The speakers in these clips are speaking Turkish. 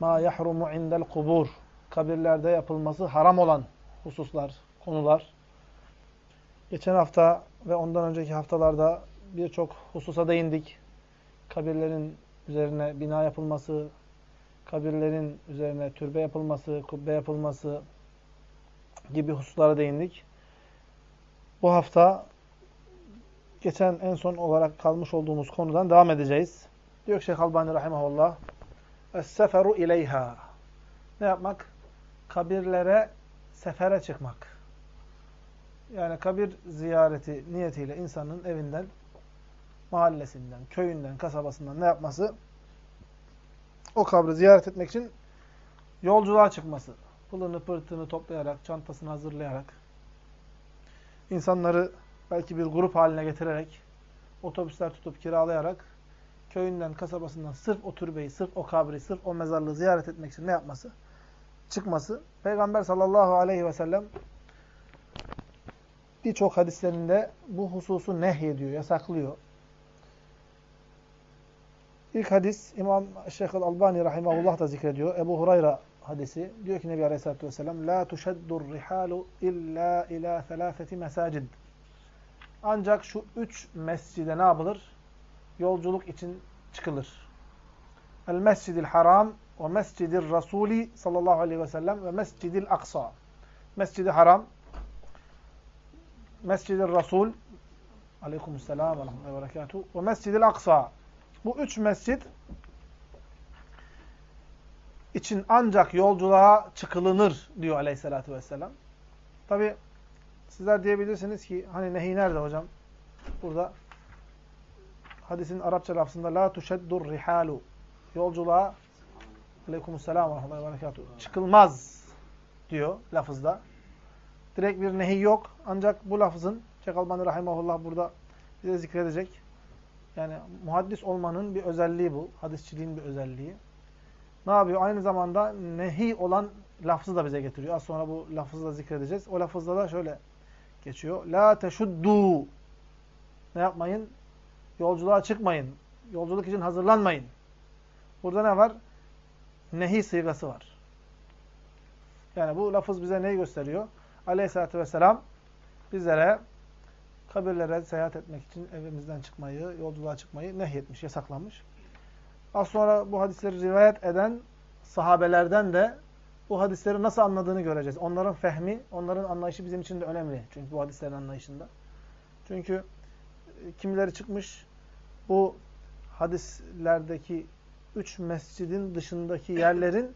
ma yahrumu indel kubur. Kabirlerde yapılması haram olan hususlar, konular. Geçen hafta ve ondan önceki haftalarda birçok hususa değindik. Kabirlerin üzerine bina yapılması, kabirlerin üzerine türbe yapılması, kubbe yapılması gibi hususlara değindik. Bu hafta geçen en son olarak kalmış olduğumuz konudan devam edeceğiz. Diyor Şeyh Albani Rahimahullah, Es-seferu ileyha. Ne yapmak? Kabirlere sefere çıkmak. Yani kabir ziyareti niyetiyle insanın evinden, mahallesinden, köyünden, kasabasından ne yapması? O kabri ziyaret etmek için yolculuğa çıkması. Pılını pırtını toplayarak, çantasını hazırlayarak, insanları belki bir grup haline getirerek, otobüsler tutup kiralayarak, köyünden, kasabasından sırf o türbeyi, sırf o kabri, sırf o mezarlığı ziyaret etmek için ne yapması? Çıkması. Peygamber sallallahu aleyhi ve sellem birçok hadislerinde bu hususu nehyediyor, yasaklıyor. İlk hadis İmam Şeyh Albani rahimahullah da zikrediyor. Ebu Hurayra hadisi. Diyor ki Nebi Aleyhisselatü Vesselam La tuşeddur rihalu illa ila felâfeti mesacid. Ancak şu üç mescide ne yapılır? Yolculuk için çıkılır. El mescidil haram ve mescidir rasuli sallallahu aleyhi ve sellem ve mescidil aksa. Mescidi haram, mescidir rasul aleykümselam ve rahmetullahi ve berekatuhu ve mescidil aksa. Bu üç mescit için ancak yolculuğa çıkılınır diyor aleyhissalatü vesselam. Tabi sizler diyebilirsiniz ki hani nehi nerede hocam? Burada hadisin Arapça lafzında la tuşeddur rihalu yolculuğa aleykümselam ve rahmetullahi ve berekatuhu çıkılmaz diyor lafızda. Direkt bir nehi yok. Ancak bu lafızın Şeyh Albani Rahimahullah burada bize zikredecek. Yani muhaddis olmanın bir özelliği bu. Hadisçiliğin bir özelliği. Ne yapıyor? Aynı zamanda nehi olan lafzı da bize getiriyor. Az sonra bu lafızı da zikredeceğiz. O lafızda da şöyle geçiyor. La teşuddu. Ne yapmayın? Yolculuğa çıkmayın. Yolculuk için hazırlanmayın. Burada ne var? Nehi sigası var. Yani bu lafız bize neyi gösteriyor? Aleyhisselatü vesselam bizlere kabirlere seyahat etmek için evimizden çıkmayı, yolculuğa çıkmayı nehyetmiş, yasaklanmış. Az sonra bu hadisleri rivayet eden sahabelerden de bu hadisleri nasıl anladığını göreceğiz. Onların fehmi, onların anlayışı bizim için de önemli. Çünkü bu hadislerin anlayışında. Çünkü kimileri çıkmış bu hadislerdeki üç mescidin dışındaki yerlerin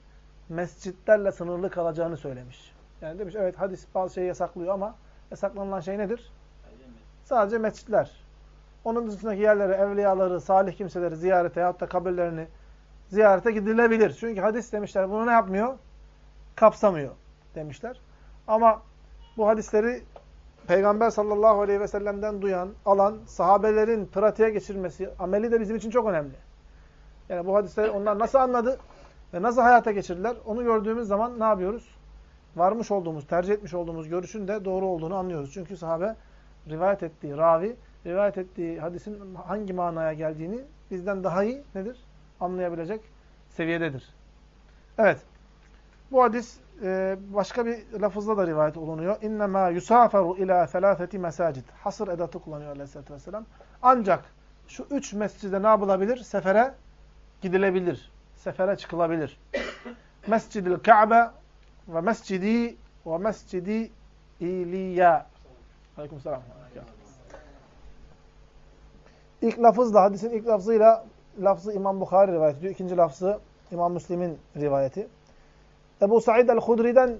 mescitlerle sınırlı kalacağını söylemiş. Yani demiş evet hadis bazı şeyi yasaklıyor ama yasaklanılan şey nedir? Sadece mescitler. Onun dışındaki yerlere, evliyaları, salih kimseleri ziyarete yahut da kabirlerini ziyarete gidilebilir. Çünkü hadis demişler bunu ne yapmıyor? Kapsamıyor demişler. Ama bu hadisleri Peygamber sallallahu aleyhi ve sellem'den duyan, alan sahabelerin pratiğe geçirmesi, ameli de bizim için çok önemli. Yani bu hadisleri onlar nasıl anladı ve nasıl hayata geçirdiler onu gördüğümüz zaman ne yapıyoruz? Varmış olduğumuz, tercih etmiş olduğumuz görüşün de doğru olduğunu anlıyoruz. Çünkü sahabe rivayet ettiği ravi, rivayet ettiği hadisin hangi manaya geldiğini bizden daha iyi nedir? Anlayabilecek seviyededir. Evet. Bu hadis e, başka bir lafızla da rivayet olunuyor. İnnemâ yusaferu ilâ felâfeti mesacid. Hasır edatı kullanıyor aleyhissalatü vesselam. Ancak şu üç mescide ne yapılabilir? Sefere gidilebilir. Sefere çıkılabilir. Mescidil Ka'be ve mescidi ve mescidi İliya. Aleyküm selam. İlk lafızla, hadisin ilk lafzıyla lafzı İmam Bukhari rivayet ediyor. İkinci lafzı İmam Müslim'in rivayeti. Ebu Said el-Hudri'den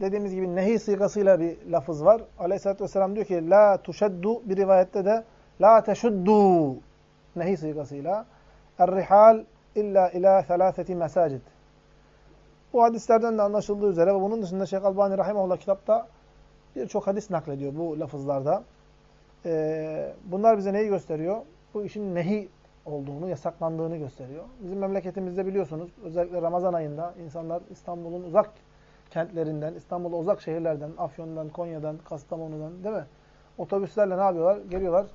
dediğimiz gibi nehi sigasıyla bir lafız var. Aleyhisselatü Vesselam diyor ki La tuşeddu bir rivayette de La teşuddu nehi sigasıyla Er-rihal illa ila thelâfeti mesacid. Bu hadislerden de anlaşıldığı üzere ve bunun dışında Şeyh Albani Rahimahullah kitapta birçok hadis naklediyor bu lafızlarda. Ee, bunlar bize neyi gösteriyor? Bu işin nehi olduğunu, yasaklandığını gösteriyor. Bizim memleketimizde biliyorsunuz özellikle Ramazan ayında insanlar İstanbul'un uzak kentlerinden, İstanbul'a uzak şehirlerden, Afyon'dan, Konya'dan, Kastamonu'dan değil mi? Otobüslerle ne yapıyorlar? Geliyorlar.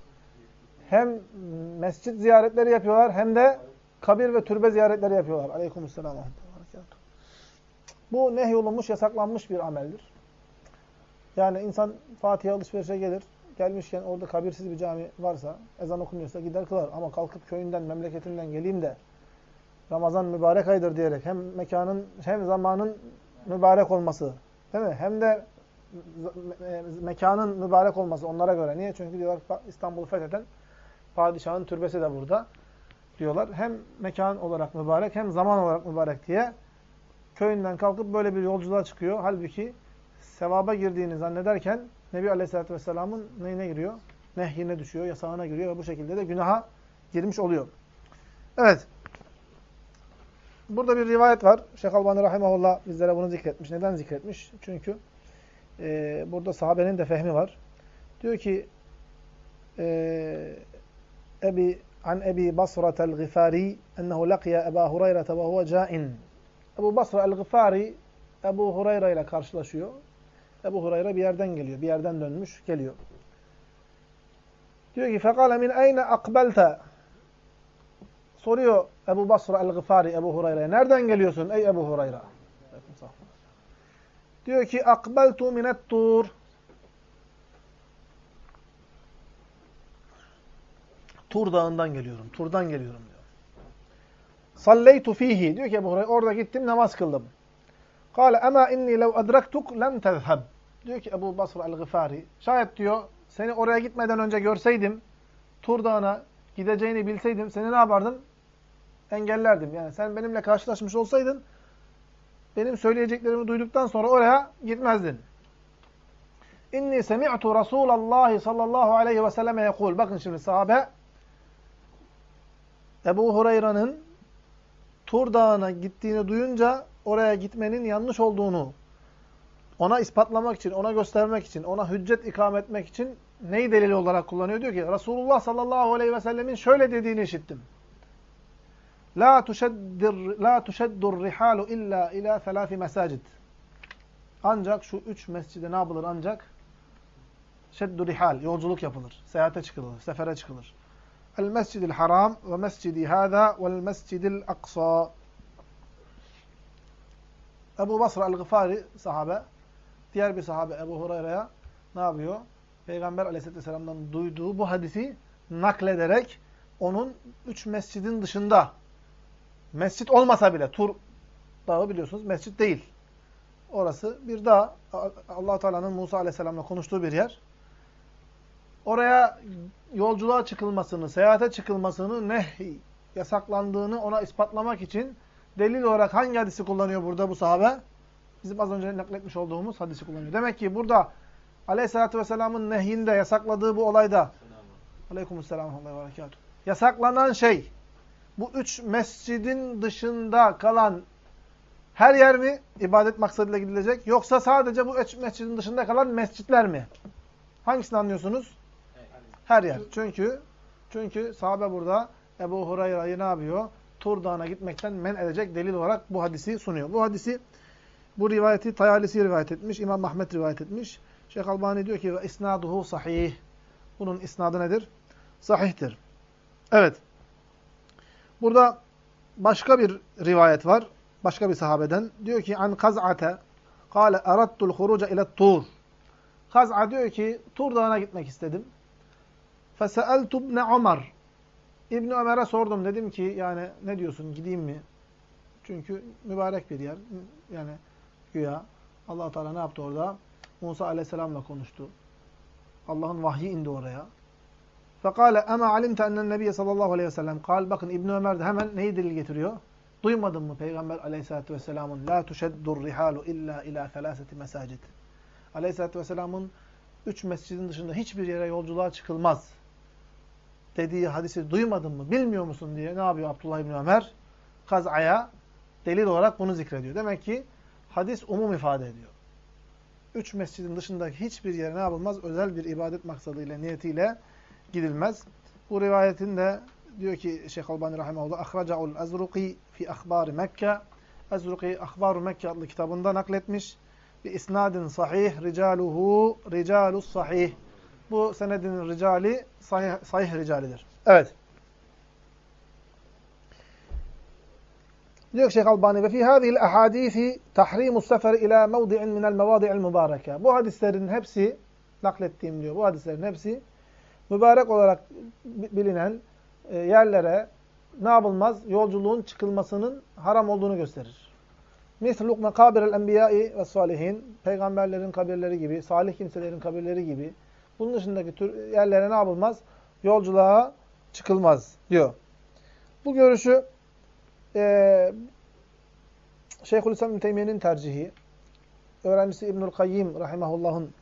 Hem mescit ziyaretleri yapıyorlar hem de kabir ve türbe ziyaretleri yapıyorlar. Aleykümselam. Bu nehyolunmuş, yasaklanmış bir ameldir. Yani insan Fatih'e alışverişe gelir. Gelmişken orada kabirsiz bir cami varsa, ezan okunuyorsa gider kılar. Ama kalkıp köyünden, memleketinden geleyim de Ramazan mübarek aydır diyerek hem mekanın hem zamanın mübarek olması, değil mi? Hem de mekanın mübarek olması onlara göre. Niye? Çünkü diyorlar İstanbul'u fetheden padişahın türbesi de burada diyorlar. Hem mekan olarak mübarek hem zaman olarak mübarek diye köyünden kalkıp böyle bir yolculuğa çıkıyor. Halbuki sevaba girdiğini zannederken Nebi Aleyhisselatü Vesselam'ın neyine giriyor? Nehyine düşüyor, yasağına giriyor ve bu şekilde de günaha girmiş oluyor. Evet. Burada bir rivayet var. Şeyh Albani Rahimahullah bizlere bunu zikretmiş. Neden zikretmiş? Çünkü e, burada sahabenin de fehmi var. Diyor ki e, Ebi an Ebi Basra el-Gıfari ennehu laqiya Eba Hureyre ve huve cain. Ebu Basra el-Gıfari Ebu Hureyre ile karşılaşıyor. Ebu Hureyre bir yerden geliyor. Bir yerden dönmüş. Geliyor. Diyor ki فَقَالَ مِنْ اَيْنَ اَقْبَلْتَ Soruyor Ebu Basra el-Gıfari Ebu Hureyre'ye. Nereden geliyorsun ey Ebu Hureyre? Diyor ki akbeltu minet tur. Tur dağından geliyorum. Turdan geliyorum diyor. Salleytu fihi. Diyor ki Ebu Hureyre orada gittim namaz kıldım. Kale ama inni lev adraktuk lem tezheb. Diyor ki Ebu Basra el-Gıfari. Şayet diyor seni oraya gitmeden önce görseydim Tur Dağı'na gideceğini bilseydim seni ne yapardım? Engellerdim. Yani sen benimle karşılaşmış olsaydın benim söyleyeceklerimi duyduktan sonra oraya gitmezdin. İnni semi'tu Resulallah sallallahu aleyhi ve selleme yekul. Bakın şimdi sahabe Ebu Hureyre'nin Tur Dağı'na gittiğini duyunca oraya gitmenin yanlış olduğunu ona ispatlamak için, ona göstermek için, ona hüccet ikam etmek için neyi delil olarak kullanıyor? Diyor ki Resulullah sallallahu aleyhi ve sellemin şöyle dediğini işittim. La tuşeddir la tuşeddur rihalu illa ila selâfi mesacid. Ancak şu üç mescide ne yapılır ancak? Şeddu rihal, yolculuk yapılır. Seyahate çıkılır, sefere çıkılır. El mescidil haram ve mescidi hâzâ vel mescidil aksa. Ebu Basra el-Gıfari sahabe, diğer bir sahabe Ebu Hureyre'ye ne yapıyor? Peygamber aleyhisselatü vesselam'dan duyduğu bu hadisi naklederek onun üç mescidin dışında Mescit olmasa bile Tur dağı biliyorsunuz mescit değil. Orası bir dağ. allah Teala'nın Musa Aleyhisselam'la konuştuğu bir yer. Oraya yolculuğa çıkılmasını, seyahate çıkılmasını nehy yasaklandığını ona ispatlamak için delil olarak hangi hadisi kullanıyor burada bu sahabe? Bizim az önce nakletmiş olduğumuz hadisi kullanıyor. Demek ki burada Aleyhisselatü Vesselam'ın nehyinde yasakladığı bu olayda Aleykümselam Yasaklanan şey bu üç mescidin dışında kalan her yer mi ibadet maksadıyla gidilecek? Yoksa sadece bu üç mescidin dışında kalan mescitler mi? Hangisini anlıyorsunuz? Her yer. Çünkü çünkü sahabe burada Ebu Hureyre'yi ne yapıyor? Tur Dağı'na gitmekten men edecek delil olarak bu hadisi sunuyor. Bu hadisi, bu rivayeti Tayalisi rivayet etmiş, İmam Ahmet rivayet etmiş. Şeyh Albani diyor ki isnaduhu sahih. Bunun isnadı nedir? Sahihtir. Evet. Burada başka bir rivayet var. Başka bir sahabeden. Diyor ki an kaz'ate kâle erattul huruca ile tur. Kaz'a diyor ki Tur Dağı'na gitmek istedim. Feseeltu ibne Ömer. İbni Ömer'e sordum. Dedim ki yani ne diyorsun gideyim mi? Çünkü mübarek bir yer. Yani güya allah Teala ne yaptı orada? Musa aleyhisselamla konuştu. Allah'ın vahyi indi oraya. Fekale ama alimte ennen nebiye sallallahu aleyhi ve sellem kal. Bakın İbn Ömer de hemen neyi delil getiriyor? Duymadın mı Peygamber aleyhissalatü vesselamın la tuşeddur rihalu illa ila felaseti mesacid. Aleyhissalatü vesselamın üç mescidin dışında hiçbir yere yolculuğa çıkılmaz dediği hadisi duymadın mı, bilmiyor musun diye ne yapıyor Abdullah İbni Ömer? Kaz'aya delil olarak bunu zikrediyor. Demek ki hadis umum ifade ediyor. Üç mescidin dışındaki hiçbir yere ne yapılmaz? Özel bir ibadet maksadıyla, niyetiyle gidilmez. Bu rivayetin de diyor ki Şeyh Albani Rahimahullah Ahraca'ul Azruqi fi Akhbari Mekke Azruqi Akhbaru Mekke adlı kitabında nakletmiş. Bi isnadin sahih ricaluhu ricalus sahih. Bu senedin ricali sahih, sahih ricalidir. Evet. Diyor Şeyh Albani ve fi hadhihi ahadisi tahrimu sefer ila mevdi'in minel mevadi'il mübareke. Bu hadislerin hepsi naklettiğim diyor. Bu hadislerin hepsi mübarek olarak bilinen e, yerlere ne yapılmaz? Yolculuğun çıkılmasının haram olduğunu gösterir. Misluk mekabirel enbiyai ve salihin. Peygamberlerin kabirleri gibi, salih kimselerin kabirleri gibi. Bunun dışındaki tür yerlere ne yapılmaz? Yolculuğa çıkılmaz diyor. Bu görüşü e, Şeyhülislam İbn Teymiye'nin tercihi, öğrencisi İbnül Kayyim rahimahullah'ın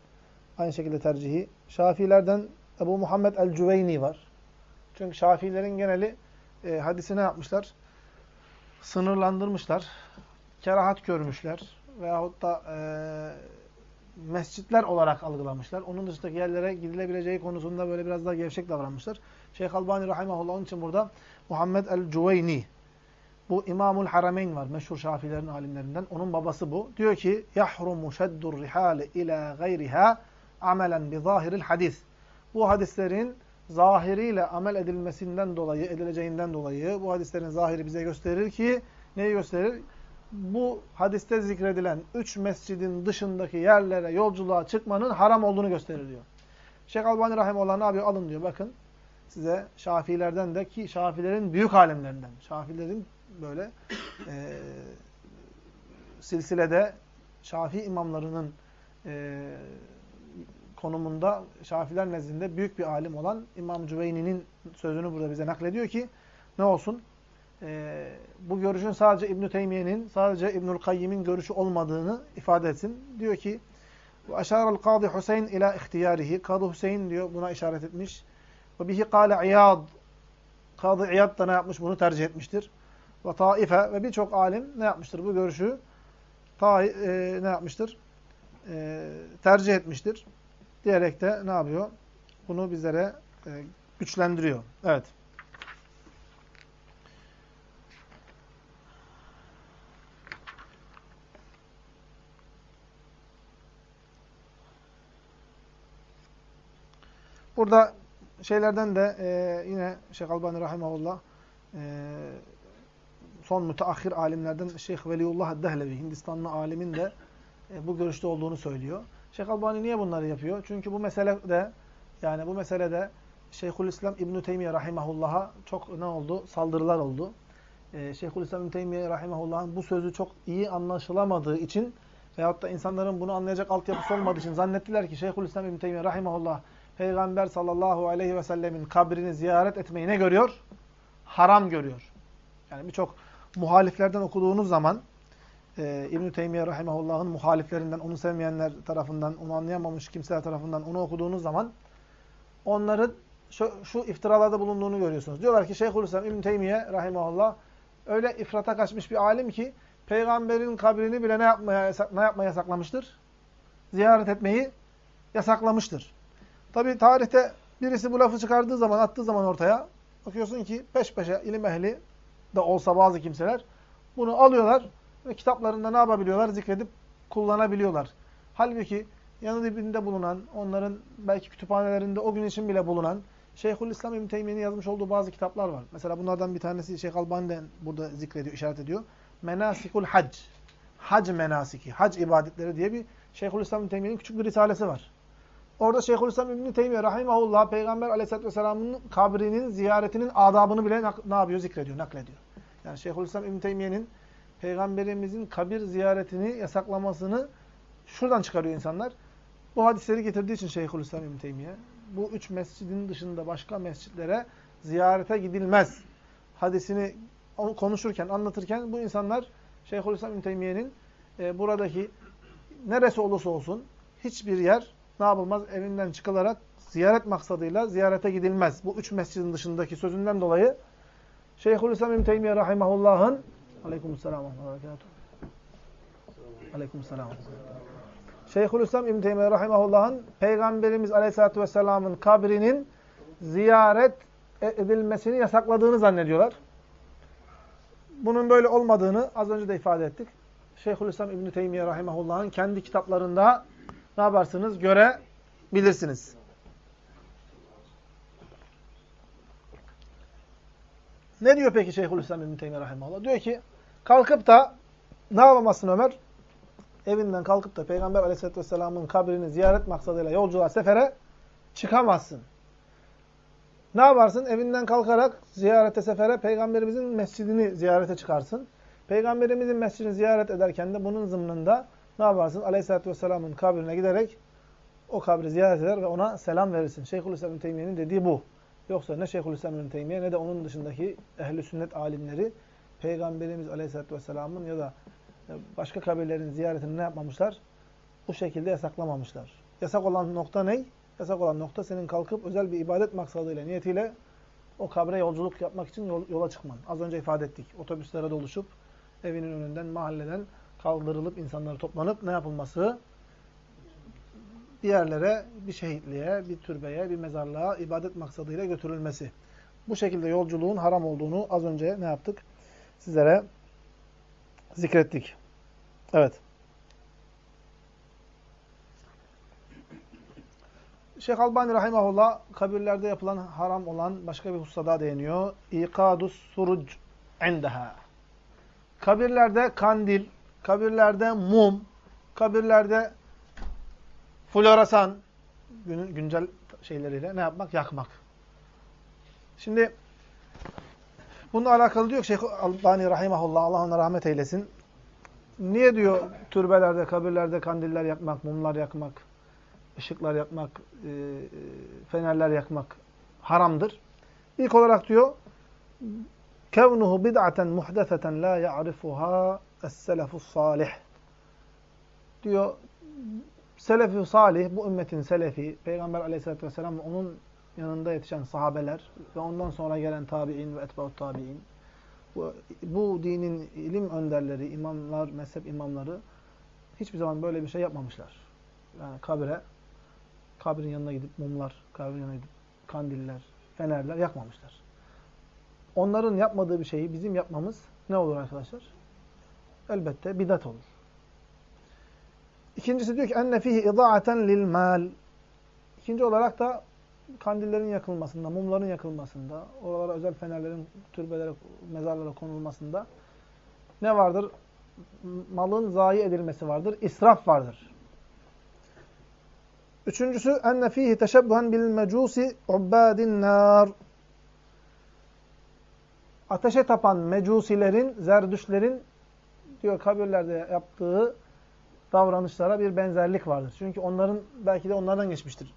aynı şekilde tercihi, Şafiilerden Ebu Muhammed el-Cüveyni var. Çünkü Şafiilerin geneli e, hadisi yapmışlar? Sınırlandırmışlar. Kerahat görmüşler. Veyahut da e, mescitler olarak algılamışlar. Onun dışındaki yerlere gidilebileceği konusunda böyle biraz daha gevşek davranmışlar. Şeyh Albani Rahimahullah onun için burada Muhammed el-Cüveyni bu İmamul Harameyn var. Meşhur Şafilerin alimlerinden. Onun babası bu. Diyor ki yahrumu şeddur rihale ila gayriha amelen bi zahiril hadis. Bu hadislerin zahiriyle amel edilmesinden dolayı, edileceğinden dolayı bu hadislerin zahiri bize gösterir ki neyi gösterir? Bu hadiste zikredilen üç mescidin dışındaki yerlere yolculuğa çıkmanın haram olduğunu gösterir diyor. Şeyh Albani Rahimullah ne yapıyor? Alın diyor bakın. Size Şafilerden de ki Şafilerin büyük alimlerinden. Şafilerin böyle e, silsilede Şafii imamlarının e, konumunda Şafiler nezdinde büyük bir alim olan İmam Cüveyni'nin sözünü burada bize naklediyor ki ne olsun? E, bu görüşün sadece İbn Teymiye'nin, sadece İbnül Kayyim'in görüşü olmadığını ifade etsin. Diyor ki ve eşaral Kadı Hüseyin ila ihtiyarihi. Kadı Hüseyin diyor buna işaret etmiş. Ve bihi kâle İyad. Kadı İyad da ne yapmış? Bunu tercih etmiştir ve taife ve birçok alim ne yapmıştır bu görüşü? Ta, e, ne yapmıştır? E, tercih etmiştir. Diyerek de ne yapıyor? Bunu bizlere e, güçlendiriyor. Evet. Burada şeylerden de e, yine Şeyh Albani Rahimahullah e, son müteahhir alimlerden Şeyh Veliullah Dehlevi, Hindistanlı alimin de e, bu görüşte olduğunu söylüyor. Şeyh Albani niye bunları yapıyor? Çünkü bu meselede yani bu meselede Şeyhülislam İbn Teymiyye rahimehullah'a çok ne oldu? Saldırılar oldu. E, Şeyhülislam İbn Teymiyye rahimehullah'ın bu sözü çok iyi anlaşılamadığı için veyahut da insanların bunu anlayacak altyapısı olmadığı için zannettiler ki Şeyhülislam İbn Teymiyye rahimehullah Peygamber sallallahu aleyhi ve sellemin kabrini ziyaret etmeyi ne görüyor? Haram görüyor. Yani birçok muhaliflerden okuduğunuz zaman e, İbn-i Teymiye Rahimahullah'ın muhaliflerinden, onu sevmeyenler tarafından, onu anlayamamış kimseler tarafından onu okuduğunuz zaman onların şu, şu iftiralarda bulunduğunu görüyorsunuz. Diyorlar ki Şeyhülislam İbn-i Teymiye Rahimahullah öyle ifrata kaçmış bir alim ki peygamberin kabrini bile ne yapmaya, ne yapmaya yasaklamıştır? Ziyaret etmeyi yasaklamıştır. Tabi tarihte birisi bu lafı çıkardığı zaman, attığı zaman ortaya bakıyorsun ki peş peşe ilim ehli da olsa bazı kimseler bunu alıyorlar ve kitaplarında ne yapabiliyorlar? Zikredip kullanabiliyorlar. Halbuki yanı dibinde bulunan, onların belki kütüphanelerinde o gün için bile bulunan Şeyhülislam İbn Teymiye'nin yazmış olduğu bazı kitaplar var. Mesela bunlardan bir tanesi Şeyh Albani'den burada zikrediyor, işaret ediyor. Menasikul Hac. Hac menasiki, hac ibadetleri diye bir Şeyhülislam İbn Teymiye'nin küçük bir risalesi var. Orada Şeyhülislam İbn Teymiye rahimahullah Peygamber Aleyhisselatü vesselam'ın kabrinin ziyaretinin adabını bile ne yapıyor? Zikrediyor, naklediyor. Yani Şeyhülislam İbn Teymiye'nin Peygamberimizin kabir ziyaretini yasaklamasını şuradan çıkarıyor insanlar. Bu hadisleri getirdiği için Şeyhülislam İbn Teymiye bu üç mescidin dışında başka mescitlere ziyarete gidilmez. Hadisini konuşurken, anlatırken bu insanlar Şeyhülislam İbn Teymiye'nin e, buradaki neresi olursa olsun hiçbir yer ne yapılmaz? Evinden çıkılarak ziyaret maksadıyla ziyarete gidilmez. Bu üç mescidin dışındaki sözünden dolayı Şeyhülislam İbn Teymiye rahimehullah'ın Aleykümselam. Aleykümselam. Şeyhülislam İbn Teymiye rahimehullah'ın Peygamberimiz Aleyhisselatü vesselam'ın kabrinin ziyaret edilmesini yasakladığını zannediyorlar. Bunun böyle olmadığını az önce de ifade ettik. Şeyhülislam İbn Teymiye rahimehullah'ın kendi kitaplarında ne yaparsınız? Görebilirsiniz. Ne diyor peki Şeyhülislam İbn Teymiye rahimehullah? Diyor ki kalkıp da ne yapamazsın Ömer? Evinden kalkıp da Peygamber aleyhissalatü vesselamın kabrini ziyaret maksadıyla yolculuğa, sefere çıkamazsın. Ne yaparsın? Evinden kalkarak ziyarete, sefere Peygamberimizin mescidini ziyarete çıkarsın. Peygamberimizin mescidini ziyaret ederken de bunun zımnında ne yaparsın? Aleyhisselatü Vesselam'ın kabrine giderek o kabri ziyaret eder ve ona selam verirsin. Şeyhülislam İbn Teymiye'nin dediği bu. Yoksa ne Şeyhülislam İbn Teymiye ne de onun dışındaki ehli sünnet alimleri Peygamberimiz Aleyhisselatü Vesselam'ın ya da başka kabirlerin ziyaretini ne yapmamışlar? Bu şekilde yasaklamamışlar. Yasak olan nokta ne? Yasak olan nokta senin kalkıp özel bir ibadet maksadıyla, niyetiyle o kabre yolculuk yapmak için yola çıkman. Az önce ifade ettik. Otobüslere doluşup evinin önünden, mahalleden kaldırılıp insanları toplanıp ne yapılması? Bir yerlere, bir şehitliğe, bir türbeye, bir mezarlığa ibadet maksadıyla götürülmesi. Bu şekilde yolculuğun haram olduğunu az önce ne yaptık? Sizlere zikrettik. Evet. Şeyh Albani Rahimahullah kabirlerde yapılan haram olan başka bir hususada değiniyor. İkadus suruc endeha. Kabirlerde kandil, kabirlerde mum, kabirlerde floresan, günün güncel şeyleriyle ne yapmak? Yakmak. Şimdi bununla alakalı diyor Şeyh Albani Rahimahullah, Allah ona rahmet eylesin. Niye diyor türbelerde, kabirlerde kandiller yakmak, mumlar yakmak, ışıklar yakmak, e, fenerler yakmak haramdır? İlk olarak diyor, kevnuhu bid'aten muhdeseten la ya'rifuha es-selefus salih. Diyor, selefi salih, bu ümmetin selefi, Peygamber aleyhissalatü vesselam ve onun yanında yetişen sahabeler ve ondan sonra gelen tabi'in ve etba'ut tabi'in, bu, bu dinin ilim önderleri, imamlar, mezhep imamları hiçbir zaman böyle bir şey yapmamışlar. Yani kabire, kabrin yanına gidip mumlar, kabrin yanına gidip kandiller, fenerler yakmamışlar. Onların yapmadığı bir şeyi bizim yapmamız ne olur arkadaşlar? Elbette bidat olur. İkincisi diyor ki enne fihi idaaten lil mal. İkinci olarak da kandillerin yakılmasında, mumların yakılmasında, oralara özel fenerlerin türbelere, mezarlara konulmasında ne vardır? Malın zayi edilmesi vardır, israf vardır. Üçüncüsü enne fihi teşebbuhen bil mecusi ubbadin nar. Ateşe tapan mecusilerin, zerdüşlerin diyor kabirlerde yaptığı davranışlara bir benzerlik vardır. Çünkü onların belki de onlardan geçmiştir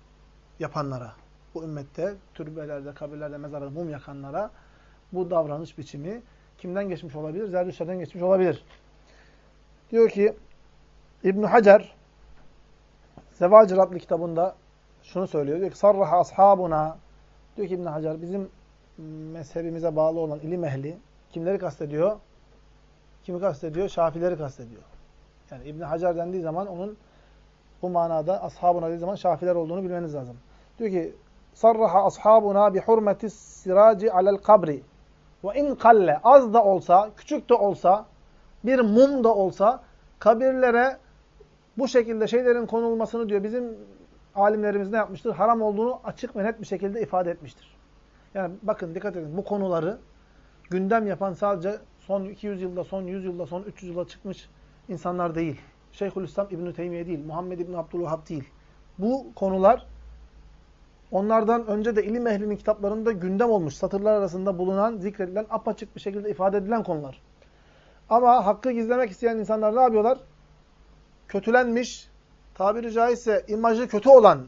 yapanlara. Bu ümmette türbelerde, kabirlerde, mezarlarda mum yakanlara bu davranış biçimi kimden geçmiş olabilir? Zerdüşlerden geçmiş olabilir. Diyor ki İbn Hacer Zevacir adlı kitabında şunu söylüyor. Diyor ki sarraha ashabuna diyor ki İbn Hacer bizim mezhebimize bağlı olan ilim ehli kimleri kastediyor? Kimi kastediyor? Şafileri kastediyor. Yani İbn Hacer dendiği zaman onun bu manada ashabuna dediği zaman şafiler olduğunu bilmeniz lazım. Diyor ki sarraha ashabuna bi hurmeti siraci alel kabri ve in kalle az da olsa, küçük de olsa, bir mum da olsa kabirlere bu şekilde şeylerin konulmasını diyor bizim alimlerimiz ne yapmıştır? Haram olduğunu açık ve net bir şekilde ifade etmiştir. Yani bakın dikkat edin bu konuları gündem yapan sadece son 200 yılda, son 100 yılda, son 300 yılda çıkmış insanlar değil. Şeyhülislam İbn Teymiye değil, Muhammed İbn Abdülvahhab değil. Bu konular onlardan önce de ilim ehlinin kitaplarında gündem olmuş, satırlar arasında bulunan, zikredilen, apaçık bir şekilde ifade edilen konular. Ama hakkı gizlemek isteyen insanlar ne yapıyorlar? Kötülenmiş, tabiri caizse imajı kötü olan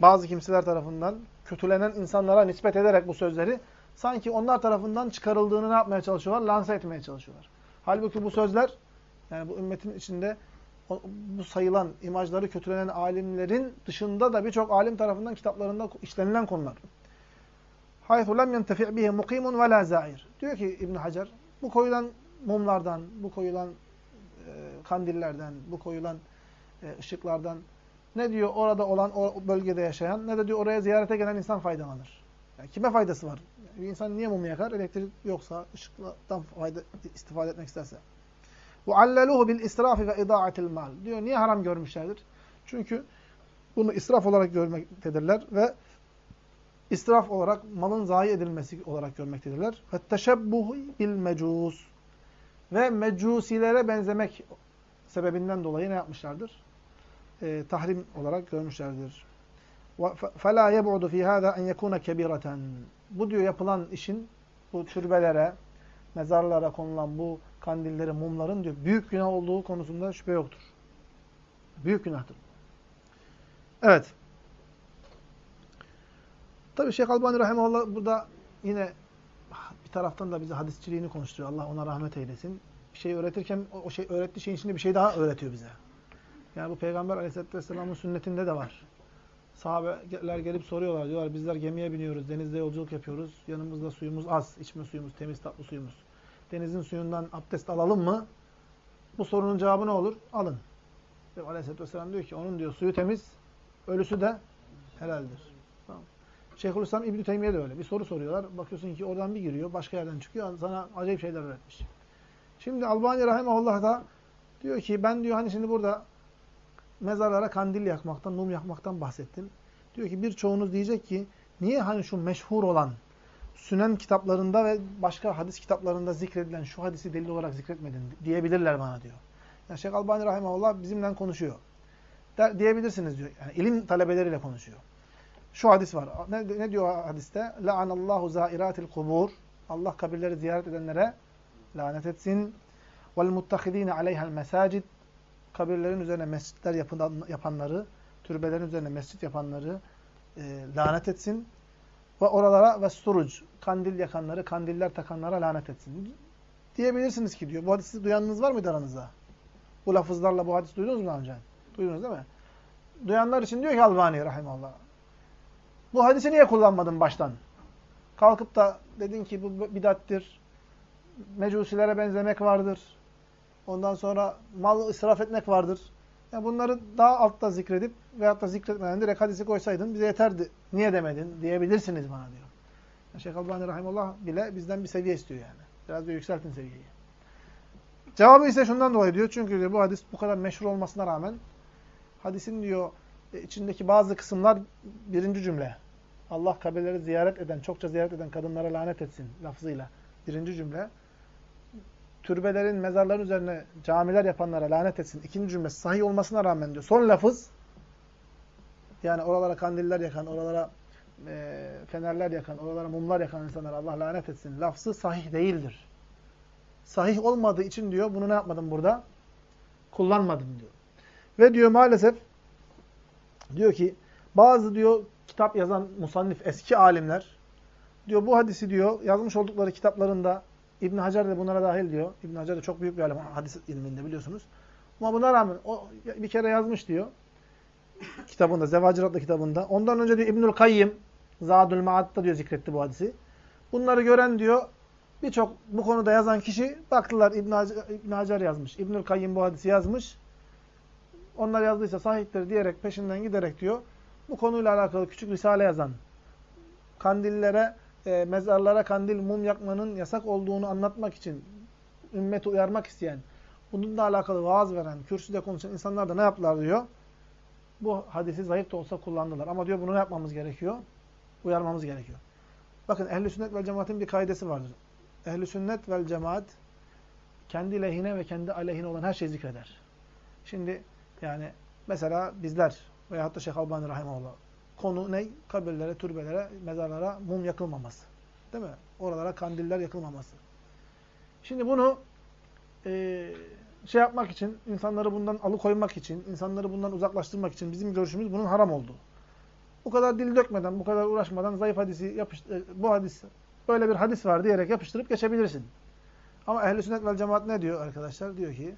bazı kimseler tarafından kötülenen insanlara nispet ederek bu sözleri sanki onlar tarafından çıkarıldığını ne yapmaya çalışıyorlar? Lanse etmeye çalışıyorlar. Halbuki bu sözler yani bu ümmetin içinde bu sayılan imajları kötülenen alimlerin dışında da birçok alim tarafından kitaplarında işlenilen konular. Haythu lem yentefi' bihi mukimun ve la. Diyor ki İbn Hacer bu koyulan mumlardan, bu koyulan e, kandillerden, bu koyulan e, ışıklardan ne diyor orada olan o bölgede yaşayan ne de diyor oraya ziyarete gelen insan faydalanır. Yani kime faydası var? Bir insan niye mumu yakar? Elektrik yoksa, ışıktan fayda istifade etmek isterse. وَعَلَّلُوهُ بِالْاِسْرَافِ وَاِضَاعَةِ الْمَالِ Diyor, niye haram görmüşlerdir? Çünkü bunu israf olarak görmektedirler ve israf olarak malın zayi edilmesi olarak görmektedirler. وَالتَّشَبُّهِ بِالْمَجُوسِ ve mecusilere benzemek sebebinden dolayı ne yapmışlardır? E, tahrim olarak görmüşlerdir. فَلَا يَبْعُدُ فِي هَذَا اَنْ يَكُونَ كَبِيرَةً Bu diyor yapılan işin, bu türbelere, mezarlara konulan bu kandillerin, mumların diyor büyük günah olduğu konusunda şüphe yoktur. Büyük günahtır. Evet. Tabi Şeyh Albani Rahimahullah burada yine bir taraftan da bize hadisçiliğini konuşturuyor. Allah ona rahmet eylesin. Bir şey öğretirken o şey öğrettiği şeyin içinde bir şey daha öğretiyor bize. Yani bu Peygamber Aleyhisselatü Vesselam'ın sünnetinde de var. Sahabeler gelip soruyorlar. Diyorlar bizler gemiye biniyoruz, denizde yolculuk yapıyoruz. Yanımızda suyumuz az, içme suyumuz, temiz tatlı suyumuz. Denizin suyundan abdest alalım mı? Bu sorunun cevabı ne olur? Alın. Aleyhisselatü Vesselam diyor ki onun diyor suyu temiz, ölüsü de helaldir. Tamam. Şeyhülislam İbn-i Teymiye de öyle. Bir soru soruyorlar. Bakıyorsun ki oradan bir giriyor, başka yerden çıkıyor. Sana acayip şeyler öğretmiş. Şimdi Albani Rahimahullah da diyor ki ben diyor hani şimdi burada mezarlara kandil yakmaktan, mum yakmaktan bahsettim. Diyor ki birçoğunuz diyecek ki niye hani şu meşhur olan Sünen kitaplarında ve başka hadis kitaplarında zikredilen şu hadisi delil olarak zikretmedin diyebilirler bana diyor. Yani Şeyh Albani Rahimahullah bizimle konuşuyor. Der, diyebilirsiniz diyor. Yani ilim talebeleriyle konuşuyor. Şu hadis var. Ne, ne diyor hadiste? La'anallahu zairatil kubur. Allah kabirleri ziyaret edenlere lanet etsin. Vel muttahidine aleyhel. Kabirlerin üzerine mescitler yapanları, türbelerin üzerine mescit yapanları e, lanet etsin. Ve oralara ve suruc, kandil yakanları, kandiller takanlara lanet etsin. Diyebilirsiniz ki diyor. Bu hadisi duyanınız var mıydı aranızda? Bu lafızlarla bu hadis duydunuz mu daha önce? Duydunuz değil mi? Duyanlar için diyor ki Albani rahimallah. Bu hadisi niye kullanmadın baştan? Kalkıp da dedin ki bu bidattir. Mecusilere benzemek vardır. Ondan sonra mal israf etmek vardır. Yani bunları daha altta zikredip veyahut da zikretmeden direkt hadisi koysaydın bize yeterdi. Niye demedin diyebilirsiniz bana diyor. Şeyh Albani Rahimullah bile bizden bir seviye istiyor yani. Biraz da yükseltin seviyeyi. Cevabı ise şundan dolayı diyor. Çünkü diyor, bu hadis bu kadar meşhur olmasına rağmen hadisin diyor e, içindeki bazı kısımlar birinci cümle. Allah kabirleri ziyaret eden, çokça ziyaret eden kadınlara lanet etsin lafzıyla. Birinci cümle. Türbelerin, mezarların üzerine camiler yapanlara lanet etsin. İkinci cümle sahih olmasına rağmen diyor. Son lafız yani oralara kandiller yakan, oralara e, fenerler yakan, oralara mumlar yakan insanlara Allah lanet etsin. Lafzı sahih değildir. Sahih olmadığı için diyor bunu ne yapmadım burada? Kullanmadım diyor. Ve diyor maalesef diyor ki bazı diyor kitap yazan musannif eski alimler diyor bu hadisi diyor yazmış oldukları kitaplarında İbn Hacer de bunlara dahil diyor. İbn Hacer de çok büyük bir alim hadis ilminde biliyorsunuz. Ama buna rağmen o bir kere yazmış diyor. kitabında, Zevacir adlı kitabında. Ondan önce diyor İbnül Kayyim Zadül Maad'da diyor zikretti bu hadisi. Bunları gören diyor birçok bu konuda yazan kişi baktılar İbn Hacer, İbn Hacer yazmış. İbnül Kayyim bu hadisi yazmış. Onlar yazdıysa sahiptir diyerek peşinden giderek diyor. Bu konuyla alakalı küçük risale yazan kandillere, e, mezarlara kandil, mum yakmanın yasak olduğunu anlatmak için ümmeti uyarmak isteyen, bununla alakalı vaaz veren, kürsüde konuşan insanlar da ne yaptılar diyor. Bu hadisi zayıf da olsa kullandılar. Ama diyor bunu ne yapmamız gerekiyor? Uyarmamız gerekiyor. Bakın ehl sünnet vel cemaatin bir kaidesi vardır. ehl sünnet vel cemaat kendi lehine ve kendi aleyhine olan her şeyi zikreder. Şimdi yani mesela bizler veyahut da Şeyh Albani Rahimahullah konu ne? Kabirlere, türbelere, mezarlara mum yakılmaması. Değil mi? Oralara kandiller yakılmaması. Şimdi bunu e, şey yapmak için, insanları bundan alıkoymak için, insanları bundan uzaklaştırmak için bizim görüşümüz bunun haram olduğu. Bu kadar dil dökmeden, bu kadar uğraşmadan zayıf hadisi yapıştır, e, bu hadis böyle bir hadis var diyerek yapıştırıp geçebilirsin. Ama ehli sünnet vel cemaat ne diyor arkadaşlar? Diyor ki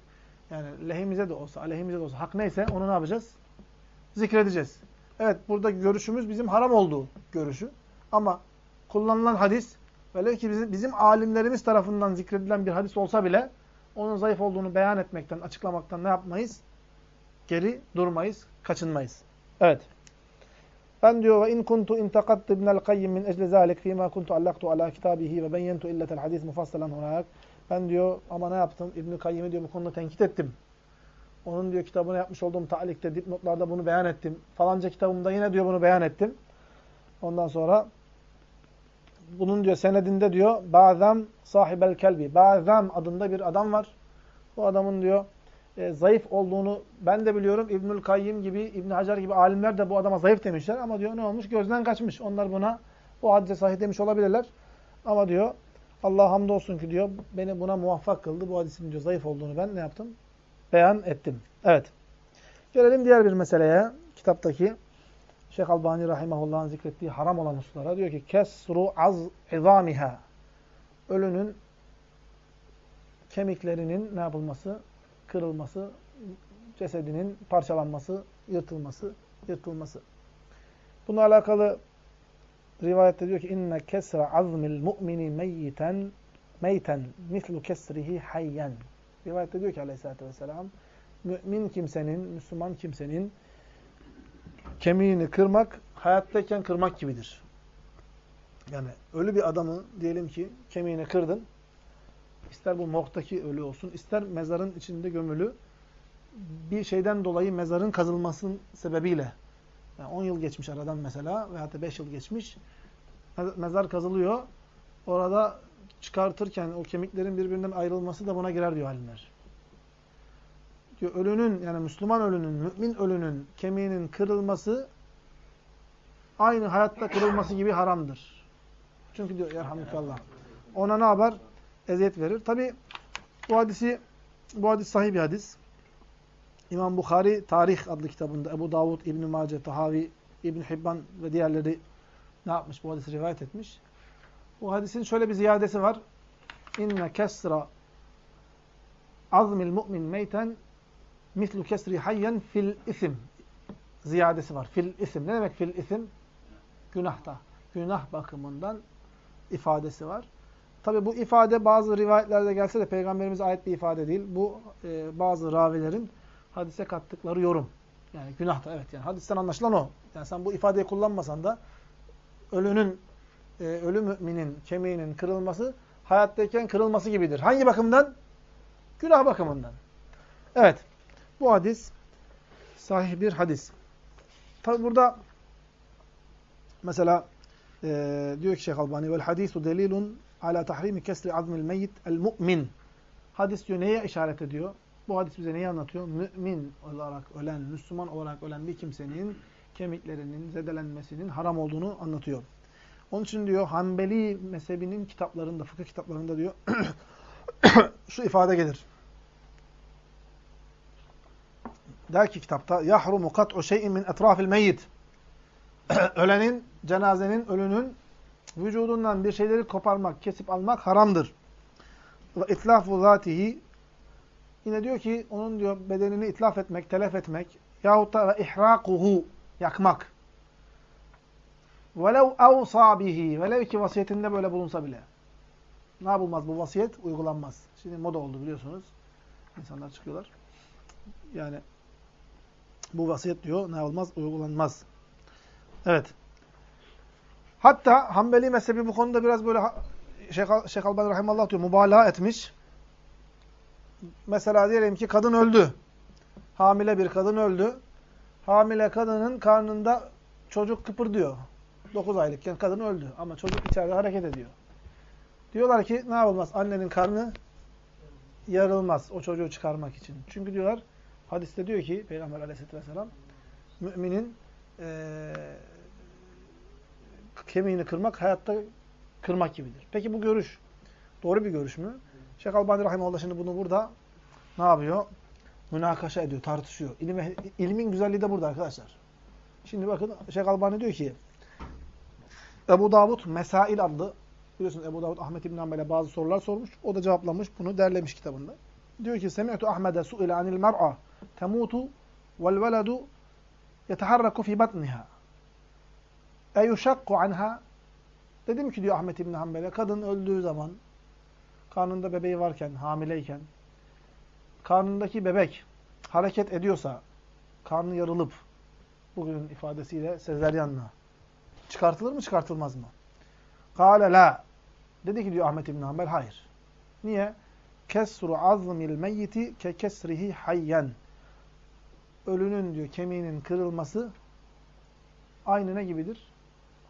yani lehimize de olsa, aleyhimize de olsa hak neyse onu ne yapacağız? Zikredeceğiz. Evet burada görüşümüz bizim haram olduğu görüşü. Ama kullanılan hadis velev ki bizim, bizim alimlerimiz tarafından zikredilen bir hadis olsa bile onun zayıf olduğunu beyan etmekten, açıklamaktan ne yapmayız? Geri durmayız, kaçınmayız. Evet. Ben diyor ve in kuntu intaqadtu ibn el-Kayyim min ecli zalik fima kuntu allaqtu ala kitabihi ve beyyentu illetel hadis mufassalan hunak. Ben diyor ama ne yaptım? İbn Kayyim'i diyor bu konuda tenkit ettim. Onun diyor kitabına yapmış olduğum ta'likte, dipnotlarda bunu beyan ettim. Falanca kitabımda yine diyor bunu beyan ettim. Ondan sonra bunun diyor senedinde diyor Bazam sahibel kelbi. Bazam adında bir adam var. Bu adamın diyor e, zayıf olduğunu ben de biliyorum. İbnül Kayyim gibi, İbn Hacer gibi alimler de bu adama zayıf demişler ama diyor ne olmuş? Gözden kaçmış. Onlar buna bu hadise sahih demiş olabilirler. Ama diyor Allah hamdolsun ki diyor beni buna muvaffak kıldı. Bu hadisin diyor zayıf olduğunu ben ne yaptım? Beyan ettim. Evet. Gelelim diğer bir meseleye. Kitaptaki Şeyh Albani Rahimahullah'ın zikrettiği haram olan hususlara. Diyor ki kesru az izamiha. Ölünün kemiklerinin ne yapılması? Kırılması, cesedinin parçalanması, yırtılması, yırtılması. Bununla alakalı rivayette diyor ki inne kesra azmil mu'mini meyyiten meyten mislu kesrihi hayyen. Rivayette diyor ki aleyhissalatü vesselam mümin kimsenin, Müslüman kimsenin kemiğini kırmak hayattayken kırmak gibidir. Yani ölü bir adamı diyelim ki kemiğini kırdın. İster bu morgdaki ölü olsun, ister mezarın içinde gömülü bir şeyden dolayı mezarın kazılmasının sebebiyle yani 10 yıl geçmiş aradan mesela veyahut da 5 yıl geçmiş mezar kazılıyor. Orada çıkartırken o kemiklerin birbirinden ayrılması da buna girer diyor alimler. Diyor ölünün yani Müslüman ölünün, mümin ölünün kemiğinin kırılması aynı hayatta kırılması gibi haramdır. Çünkü diyor yerhamdülillah. Ona ne yapar? Eziyet verir. Tabi bu hadisi bu hadis sahih bir hadis. İmam Bukhari Tarih adlı kitabında Ebu Davud, İbn Mace, Tahavi, İbn Hibban ve diğerleri ne yapmış? Bu hadisi rivayet etmiş. Bu hadisin şöyle bir ziyadesi var. İnne kesra azmil mu'min meyten mislu kesri hayyen fil isim. Ziyadesi var. Fil isim. Ne demek fil isim? Günahta. Günah bakımından ifadesi var. Tabi bu ifade bazı rivayetlerde gelse de peygamberimize ait bir ifade değil. Bu e, bazı ravilerin hadise kattıkları yorum. Yani günahta evet yani hadisten anlaşılan o. Yani sen bu ifadeyi kullanmasan da ölünün e, ölü müminin kemiğinin kırılması hayattayken kırılması gibidir. Hangi bakımdan? Günah bakımından. Evet. Bu hadis sahih bir hadis. Tabi burada mesela e, diyor ki Şeyh Albani vel hadisu delilun ala tahrimi kesri azmil meyyit el mu'min. Hadis diyor neye işaret ediyor? Bu hadis bize neyi anlatıyor? Mümin olarak ölen, Müslüman olarak ölen bir kimsenin kemiklerinin zedelenmesinin haram olduğunu anlatıyor. Onun için diyor Hanbeli mezhebinin kitaplarında, fıkıh kitaplarında diyor şu ifade gelir. Der ki kitapta yahrumu kat'u şey'in min etrafil meyyit. Ölenin, cenazenin, ölünün vücudundan bir şeyleri koparmak, kesip almak haramdır. Ve itlafu zatihi yine diyor ki onun diyor bedenini itlaf etmek, telef etmek yahut da ve yakmak. Velev avsa bihi. Velev ki vasiyetinde böyle bulunsa bile. Ne yapılmaz bu vasiyet? Uygulanmaz. Şimdi moda oldu biliyorsunuz. İnsanlar çıkıyorlar. Yani bu vasiyet diyor ne olmaz? Uygulanmaz. Evet. Hatta Hanbeli mezhebi bu konuda biraz böyle Şeyh, Albani Rahimallah diyor mübalağa etmiş. Mesela diyelim ki kadın öldü. Hamile bir kadın öldü. Hamile kadının karnında çocuk kıpırdıyor. 9 aylıkken kadın öldü. Ama çocuk içeride hareket ediyor. Diyorlar ki ne yapılmaz? Annenin karnı yarılmaz o çocuğu çıkarmak için. Çünkü diyorlar hadiste diyor ki Peygamber aleyhisselatü vesselam müminin ee, kemiğini kırmak hayatta kırmak gibidir. Peki bu görüş doğru bir görüş mü? Şeyh Albani Rahimullah şimdi bunu burada ne yapıyor? Münakaşa ediyor, tartışıyor. İlim, ilmin güzelliği de burada arkadaşlar. Şimdi bakın Şeyh Albani diyor ki Ebu Davud Mesail adlı biliyorsunuz Ebu Davud Ahmet İbn Hanbel'e bazı sorular sormuş. O da cevaplamış. Bunu derlemiş kitabında. Diyor ki Semi'tu Ahmed'e su'ile anil mer'a temutu vel veledu yeteharraku fi batniha. E yuşakku anha Dedim ki diyor Ahmet İbn Hanbel'e kadın öldüğü zaman karnında bebeği varken, hamileyken karnındaki bebek hareket ediyorsa karnı yarılıp bugünün ifadesiyle sezeryanla çıkartılır mı çıkartılmaz mı? Kâle la. Dedi ki diyor Ahmet İbn Hanbel hayır. Niye? Kesru azmil meyyiti ke kesrihi hayyen. Ölünün diyor kemiğinin kırılması aynı ne gibidir?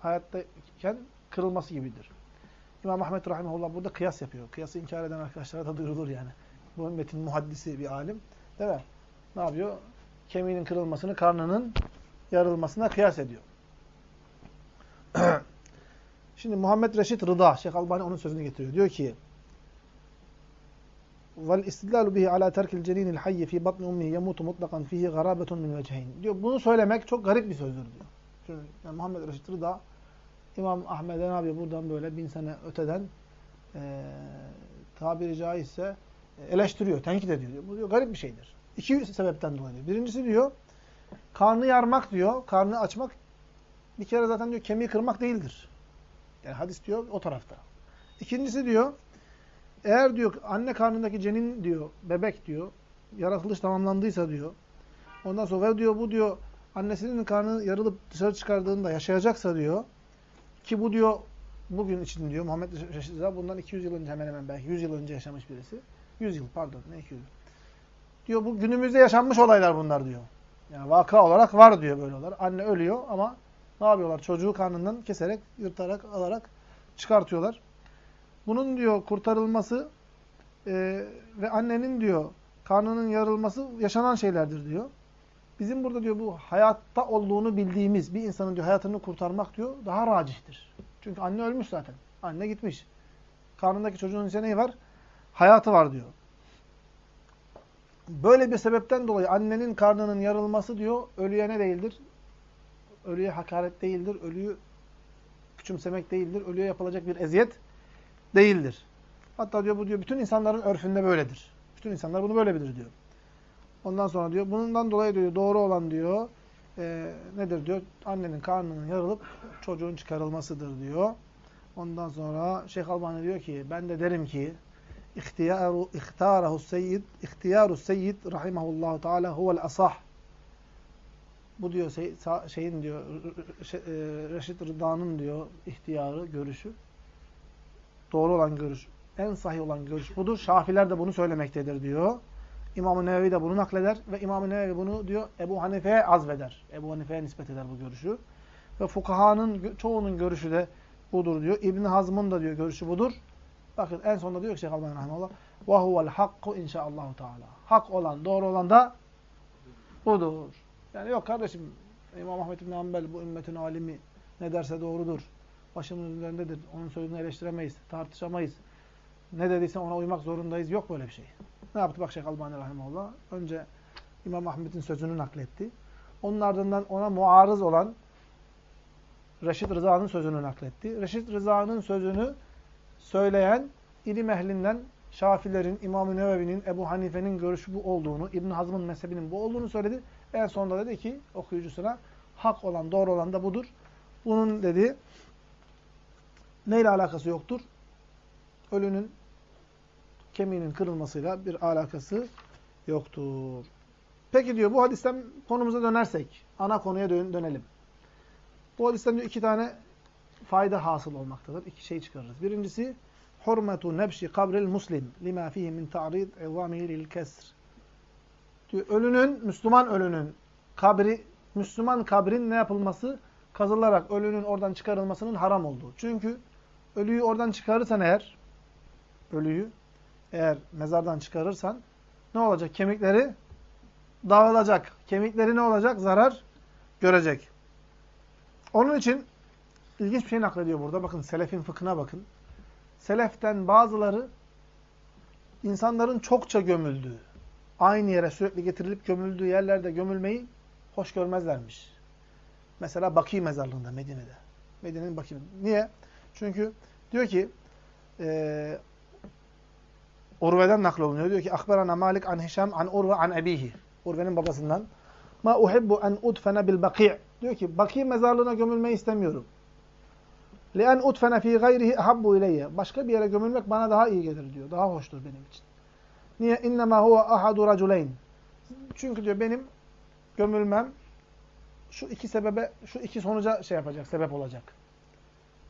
Hayattayken kırılması gibidir. İmam Ahmet Rahimahullah burada kıyas yapıyor. Kıyası inkar eden arkadaşlara da duyurulur yani. Bu ümmetin muhaddisi bir alim. Değil mi? Ne yapıyor? Kemiğinin kırılmasını karnının yarılmasına kıyas ediyor. Şimdi Muhammed Reşit Rıda, Şeyh Albani onun sözünü getiriyor. Diyor ki, istidlalu bihi ala terkil ceninil hayyi fi batni ummihi yemutu mutlakan fihi garabetun min vecehin. Diyor bunu söylemek çok garip bir sözdür diyor. Şimdi, yani Muhammed Reşit Rıda İmam Ahmed'e ne? Buradan böyle bin sene öteden e, tabiri caizse eleştiriyor, tenkit ediyor. Diyor. Bu diyor garip bir şeydir. İki sebepten dolayı. Birincisi diyor, karnı yarmak diyor, karnı açmak bir kere zaten diyor kemiği kırmak değildir. Yani hadis diyor o tarafta. İkincisi diyor, eğer diyor anne karnındaki cenin diyor, bebek diyor, yaratılış tamamlandıysa diyor, ondan sonra diyor bu diyor annesinin karnı yarılıp dışarı çıkardığında yaşayacaksa diyor, ki bu diyor bugün için diyor Muhammed Reşit bundan 200 yıl önce hemen hemen belki 100 yıl önce yaşamış birisi. 100 yıl pardon ne 200 Diyor bu günümüzde yaşanmış olaylar bunlar diyor. Yani vaka olarak var diyor böyle olaylar. Anne ölüyor ama ne yapıyorlar? Çocuğu karnından keserek, yırtarak, alarak çıkartıyorlar. Bunun diyor kurtarılması e, ve annenin diyor karnının yarılması yaşanan şeylerdir diyor. Bizim burada diyor bu hayatta olduğunu bildiğimiz bir insanın diyor hayatını kurtarmak diyor daha racihtir. Çünkü anne ölmüş zaten. Anne gitmiş. Karnındaki çocuğun ise neyi var? Hayatı var diyor. Böyle bir sebepten dolayı annenin karnının yarılması diyor ölüye ne değildir? Ölüye hakaret değildir. Ölüyü küçümsemek değildir. Ölüye yapılacak bir eziyet değildir. Hatta diyor bu diyor bütün insanların örfünde böyledir. Bütün insanlar bunu böyle bilir diyor. Ondan sonra diyor bundan dolayı diyor doğru olan diyor e, nedir diyor annenin karnının yarılıp çocuğun çıkarılmasıdır diyor. Ondan sonra Şeyh Albani diyor ki ben de derim ki ihtiyaru ihtarahu seyyid ihtiyaru seyyid rahimehullah teala huvel asah. Bu diyor şey, şeyin diyor e, Reşit Rıda'nın diyor ihtiyarı, görüşü doğru olan görüş, en sahih olan görüş budur. Şafiler de bunu söylemektedir diyor. İmam-ı Nevevi de bunu nakleder ve İmam-ı Nevevi bunu diyor Ebu Hanife'ye azveder. Ebu Hanife'ye nispet eder bu görüşü. Ve fukahanın çoğunun görüşü de budur diyor. İbn Hazm'ın da diyor görüşü budur. Bakın en sonunda diyor ki Şeyh Albani rahmetullah ve huvel hakku inşaallah teala. Hak olan, doğru olan da budur. Yani yok kardeşim İmam Ahmed bin Hanbel bu ümmetin alimi ne derse doğrudur. Başımın üzerindedir. Onun sözünü eleştiremeyiz, tartışamayız. Ne dediyse ona uymak zorundayız. Yok böyle bir şey. Ne yaptı bak Şeyh Albani Rahimullah? Önce İmam Ahmet'in sözünü nakletti. Onun ardından ona muarız olan Reşit Rıza'nın sözünü nakletti. Reşit Rıza'nın sözünü söyleyen ilim ehlinden Şafilerin, İmam-ı Ebu Hanife'nin görüşü bu olduğunu, İbn Hazm'ın mezhebinin bu olduğunu söyledi. En sonunda dedi ki okuyucusuna hak olan, doğru olan da budur. Bunun dedi neyle alakası yoktur? Ölünün kemiğinin kırılmasıyla bir alakası yoktur. Peki diyor bu hadisten konumuza dönersek, ana konuya dön dönelim. Bu hadisten diyor iki tane fayda hasıl olmaktadır. İki şey çıkarırız. Birincisi hurmetu nebşi kabril muslim lima fihi min ta'rid izamihi lil kesr. Diyor ölünün Müslüman ölünün kabri Müslüman kabrin ne yapılması? Kazılarak ölünün oradan çıkarılmasının haram olduğu. Çünkü ölüyü oradan çıkarırsan eğer ölüyü eğer mezardan çıkarırsan ne olacak? Kemikleri dağılacak. Kemikleri ne olacak? Zarar görecek. Onun için ilginç bir şey naklediyor burada. Bakın selefin fıkhına bakın. Seleften bazıları insanların çokça gömüldüğü, aynı yere sürekli getirilip gömüldüğü yerlerde gömülmeyi hoş görmezlermiş. Mesela Baki mezarlığında Medine'de. Medine'nin Baki. Niye? Çünkü diyor ki e, Urve'den naklolunuyor. Diyor ki Akberana Malik an Hişam an Urve an Ebihi. Urve'nin babasından. Ma uhibbu en udfene bil baki' Diyor ki Baki mezarlığına gömülmeyi istemiyorum. Li en udfene fi gayrihi ahabbu ileyye. Başka bir yere gömülmek bana daha iyi gelir diyor. Daha hoştur benim için. Niye? İnnemâ huve ahadu raculeyn. Çünkü diyor benim gömülmem şu iki sebebe, şu iki sonuca şey yapacak, sebep olacak.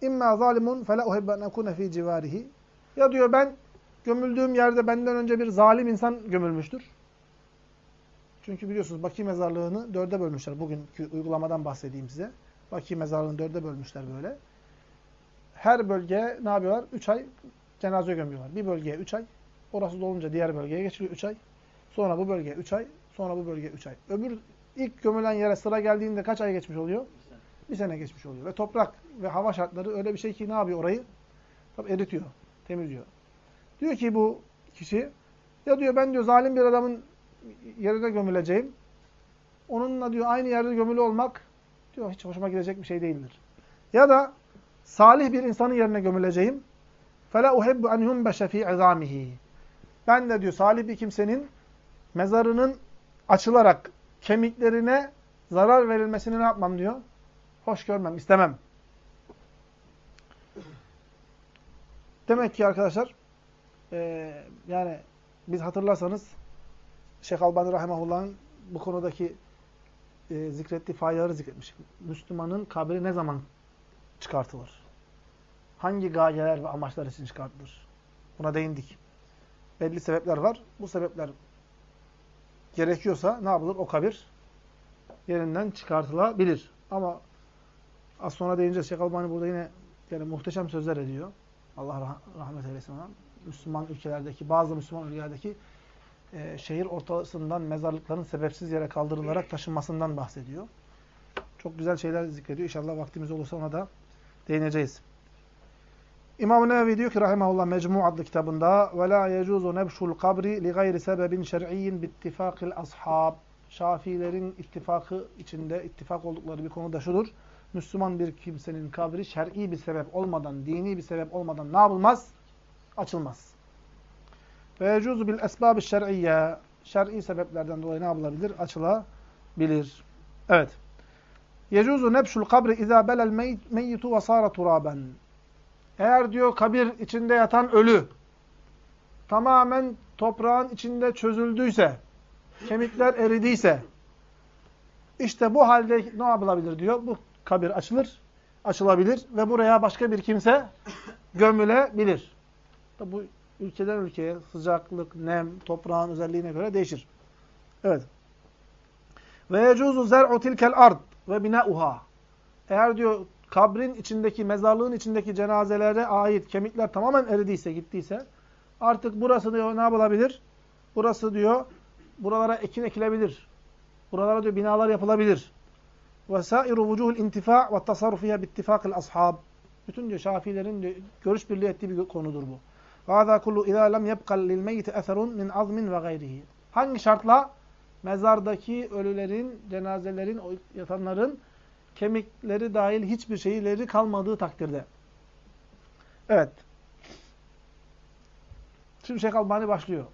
İmmâ zalimun fele uhibbe en ekune fî civârihi. Ya diyor ben gömüldüğüm yerde benden önce bir zalim insan gömülmüştür. Çünkü biliyorsunuz Baki mezarlığını dörde bölmüşler. Bugünkü uygulamadan bahsedeyim size. Baki mezarlığını dörde bölmüşler böyle. Her bölgeye ne yapıyorlar? Üç ay cenaze gömüyorlar. Bir bölgeye üç ay, Orası dolunca diğer bölgeye geçiliyor üç ay. Sonra bu bölgeye üç ay. Sonra bu bölgeye üç ay. Öbür ilk gömülen yere sıra geldiğinde kaç ay geçmiş oluyor? Bir sene geçmiş oluyor. Ve toprak ve hava şartları öyle bir şey ki ne yapıyor orayı? Tabii eritiyor, temizliyor. Diyor ki bu kişi, ya diyor ben diyor zalim bir adamın yerine gömüleceğim. Onunla diyor aynı yerde gömülü olmak diyor hiç hoşuma gidecek bir şey değildir. Ya da salih bir insanın yerine gömüleceğim. فَلَا اُحِبُّ اَنْ يُنْبَشَ ف۪ي عِظَامِهِ ben de diyor salih bir kimsenin mezarının açılarak kemiklerine zarar verilmesini ne yapmam diyor? Hoş görmem, istemem. Demek ki arkadaşlar e, yani biz hatırlarsanız Şeyh Albani Rahimahullah'ın bu konudaki e, zikrettiği faydaları zikretmiş. Müslümanın kabri ne zaman çıkartılır? Hangi gayeler ve amaçlar için çıkartılır? Buna değindik. Belli sebepler var. Bu sebepler gerekiyorsa ne yapılır? O kabir yerinden çıkartılabilir. Ama az sonra deyince Şeyh Albani burada yine yani muhteşem sözler ediyor. Allah rah rahmet eylesin ona. Müslüman ülkelerdeki, bazı Müslüman ülkelerdeki e, şehir ortasından mezarlıkların sebepsiz yere kaldırılarak taşınmasından bahsediyor. Çok güzel şeyler zikrediyor. İnşallah vaktimiz olursa ona da değineceğiz. İmam-ı Nevevi diyor ki rahimahullah Mecmu adlı kitabında ve la yecuzu nebşul kabri li gayri sebebin şer'iyyin bittifakil ashab. Şafiilerin ittifakı içinde ittifak oldukları bir konu da şudur. Müslüman bir kimsenin kabri şer'i bir sebep olmadan, dini bir sebep olmadan ne yapılmaz? Açılmaz. Ve yecuzu bil esbab-ı şer'iyye. Şer'i sebeplerden dolayı ne yapılabilir? Açılabilir. Evet. Yecuzu nebşul kabri izâ belel meyyitu ve sâra turaben. Eğer diyor kabir içinde yatan ölü tamamen toprağın içinde çözüldüyse, kemikler eridiyse, işte bu halde ne yapılabilir diyor. Bu kabir açılır, açılabilir ve buraya başka bir kimse gömülebilir. Bu ülkeden ülkeye sıcaklık, nem, toprağın özelliğine göre değişir. Evet. Ve yecuzu zer'u tilkel ard ve binauha. Eğer diyor kabrin içindeki, mezarlığın içindeki cenazelere ait kemikler tamamen eridiyse, gittiyse artık burası diyor ne yapılabilir? Burası diyor buralara ekin ekilebilir. Buralara diyor binalar yapılabilir. Vucuhul intifa' ve tasarruf fiha bittifakil ashab. Bütün diyor Şafiilerin diyor, görüş birliği ettiği bir konudur bu. İdâ lem yebkal lil meyyiti eserun min azmin ve gayrihi. Hangi şartla? Mezardaki ölülerin, cenazelerin, yatanların kemikleri dahil hiçbir şeyleri kalmadığı takdirde. Evet. Şimdi Şeyh Albani başlıyor.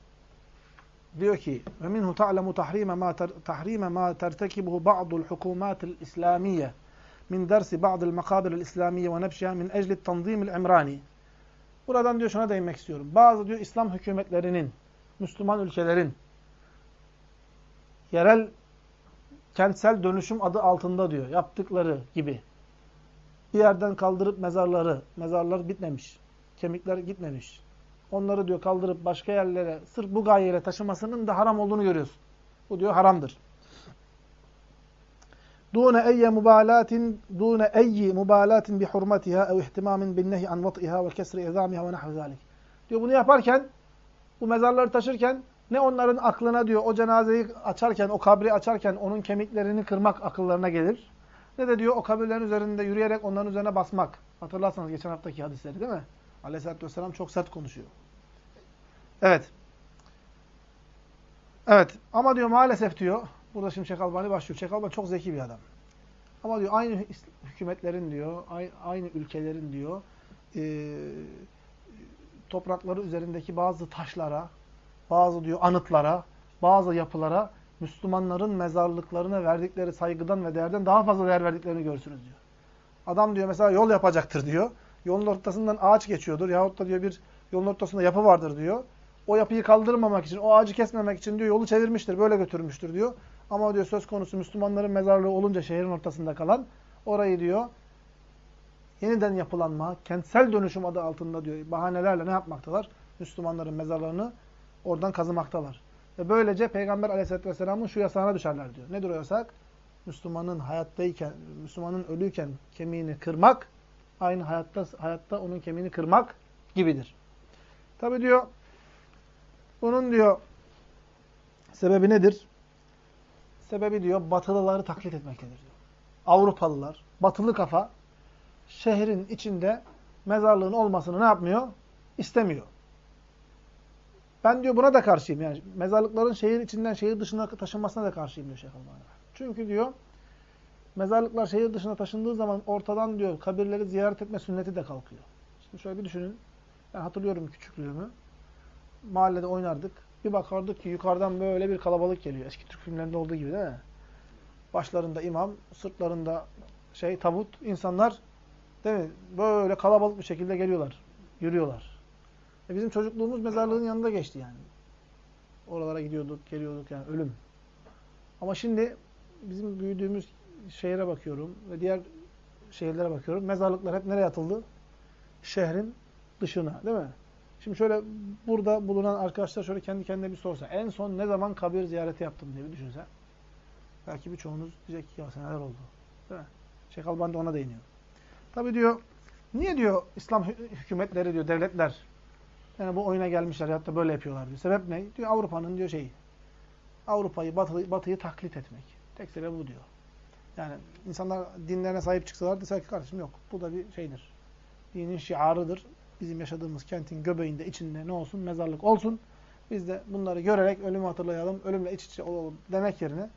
Diyor ki: "Ve minhu ta'lemu tahrime ma tahrime ma tertekibuhu ba'dul hukumatil İslamiyye min dersi ba'dil makabiril İslamiyye ve nebşiha min ecli tanzimil imrani." Buradan diyor şuna değinmek istiyorum. Bazı diyor İslam hükümetlerinin, Müslüman ülkelerin yerel kentsel dönüşüm adı altında diyor. Yaptıkları gibi. Bir yerden kaldırıp mezarları, mezarlar bitmemiş. Kemikler gitmemiş. Onları diyor kaldırıp başka yerlere sırf bu gayeyle taşımasının da haram olduğunu görüyorsun. Bu diyor haramdır. Dune eyye mubalatin dune eyyi mubalatin bi hurmatiha ev ihtimamin bin nehi an vat'iha ve kesri izamiha ve nahvu zalik. Diyor bunu yaparken bu mezarları taşırken ne onların aklına diyor o cenazeyi açarken, o kabri açarken onun kemiklerini kırmak akıllarına gelir. Ne de diyor o kabirlerin üzerinde yürüyerek onların üzerine basmak. Hatırlarsanız geçen haftaki hadisleri değil mi? Aleyhisselatü Vesselam çok sert konuşuyor. Evet. Evet. Ama diyor maalesef diyor, burada şimdi Şeyh Albani başlıyor. Şeyh Albani çok zeki bir adam. Ama diyor aynı hükümetlerin diyor, aynı ülkelerin diyor, e, toprakları üzerindeki bazı taşlara, bazı diyor anıtlara, bazı yapılara Müslümanların mezarlıklarına verdikleri saygıdan ve değerden daha fazla değer verdiklerini görürsünüz diyor. Adam diyor mesela yol yapacaktır diyor. Yolun ortasından ağaç geçiyordur yahut da diyor bir yolun ortasında yapı vardır diyor. O yapıyı kaldırmamak için, o ağacı kesmemek için diyor yolu çevirmiştir, böyle götürmüştür diyor. Ama diyor söz konusu Müslümanların mezarlığı olunca şehrin ortasında kalan orayı diyor yeniden yapılanma, kentsel dönüşüm adı altında diyor bahanelerle ne yapmaktalar? Müslümanların mezarlarını oradan kazımaktalar. Ve böylece Peygamber aleyhissalatü vesselamın şu yasağına düşerler diyor. Nedir o yasak? Müslümanın hayattayken, Müslümanın ölüyken kemiğini kırmak Aynı hayatta hayatta onun kemiğini kırmak gibidir. Tabi diyor bunun diyor sebebi nedir? Sebebi diyor batılıları taklit etmektedir diyor. Avrupalılar, batılı kafa şehrin içinde mezarlığın olmasını ne yapmıyor? İstemiyor. Ben diyor buna da karşıyım. Yani mezarlıkların şehir içinden şehir dışına taşınmasına da karşıyım diyor Şeyh Albani. Çünkü diyor mezarlıklar şehir dışına taşındığı zaman ortadan diyor kabirleri ziyaret etme sünneti de kalkıyor. Şimdi şöyle bir düşünün. Ben hatırlıyorum küçüklüğümü. Mahallede oynardık. Bir bakardık ki yukarıdan böyle bir kalabalık geliyor. Eski Türk filmlerinde olduğu gibi değil mi? Başlarında imam, sırtlarında şey tabut, insanlar değil mi? Böyle kalabalık bir şekilde geliyorlar. Yürüyorlar. E bizim çocukluğumuz mezarlığın yanında geçti yani. Oralara gidiyorduk, geliyorduk yani ölüm. Ama şimdi bizim büyüdüğümüz şehre bakıyorum ve diğer şehirlere bakıyorum. Mezarlıklar hep nereye atıldı? Şehrin dışına değil mi? Şimdi şöyle burada bulunan arkadaşlar şöyle kendi kendine bir sorsa. En son ne zaman kabir ziyareti yaptım diye bir düşünse. Belki birçoğunuz diyecek ki ya seneler oldu. Değil mi? Şeyh Albani de ona değiniyor. Tabi diyor, niye diyor İslam hükümetleri diyor, devletler yani bu oyuna gelmişler hatta böyle yapıyorlar diyor. Sebep ne? Diyor Avrupa'nın diyor şeyi. Avrupa'yı, batıyı, batıyı taklit etmek. Tek sebebi bu diyor. Yani insanlar dinlerine sahip çıksalar deseler ki kardeşim yok. Bu da bir şeydir. Dinin şiarıdır. Bizim yaşadığımız kentin göbeğinde, içinde ne olsun? Mezarlık olsun. Biz de bunları görerek ölümü hatırlayalım, ölümle iç içe olalım demek yerine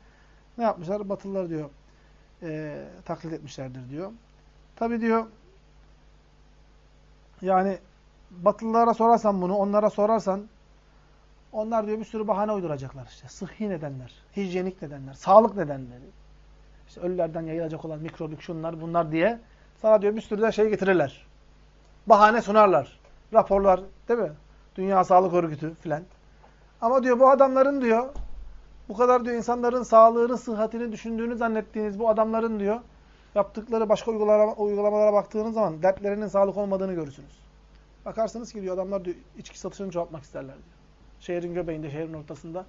ne yapmışlar? Batılılar diyor e, taklit etmişlerdir diyor. Tabi diyor yani Batılılara sorarsan bunu, onlara sorarsan onlar diyor bir sürü bahane uyduracaklar işte. Sıhhi nedenler, hijyenik nedenler, sağlık nedenleri. İşte ölülerden yayılacak olan mikrobik şunlar bunlar diye sana diyor bir sürü de şey getirirler. Bahane sunarlar. Raporlar değil mi? Dünya Sağlık Örgütü filan. Ama diyor bu adamların diyor bu kadar diyor insanların sağlığını, sıhhatini düşündüğünü zannettiğiniz bu adamların diyor yaptıkları başka uygulamalara, baktığınız zaman dertlerinin sağlık olmadığını görürsünüz. Bakarsınız ki diyor adamlar diyor içki satışını çoğaltmak isterler diyor. Şehrin göbeğinde, şehrin ortasında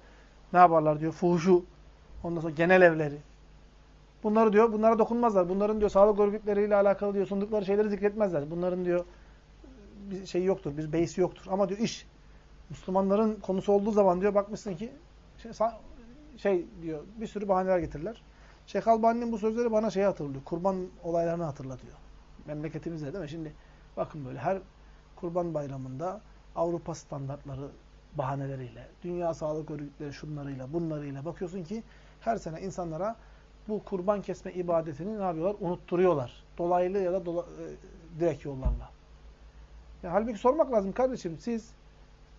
ne yaparlar diyor? Fuhuşu, ondan sonra genel evleri. Bunları diyor, bunlara dokunmazlar. Bunların diyor sağlık örgütleriyle alakalı diyor sundukları şeyleri zikretmezler. Bunların diyor bir şey yoktur, bir beysi yoktur. Ama diyor iş Müslümanların konusu olduğu zaman diyor bakmışsın ki şey, şey diyor bir sürü bahaneler getirirler. Şeyh Albani'nin bu sözleri bana şeyi hatırlıyor. Kurban olaylarını hatırlatıyor. Memleketimizde değil mi? Şimdi bakın böyle her kurban bayramında Avrupa standartları bahaneleriyle, Dünya Sağlık Örgütleri şunlarıyla, bunlarıyla bakıyorsun ki her sene insanlara bu kurban kesme ibadetini ne yapıyorlar? Unutturuyorlar. Dolaylı ya da dola, e, direkt yollarla. Yani halbuki sormak lazım kardeşim siz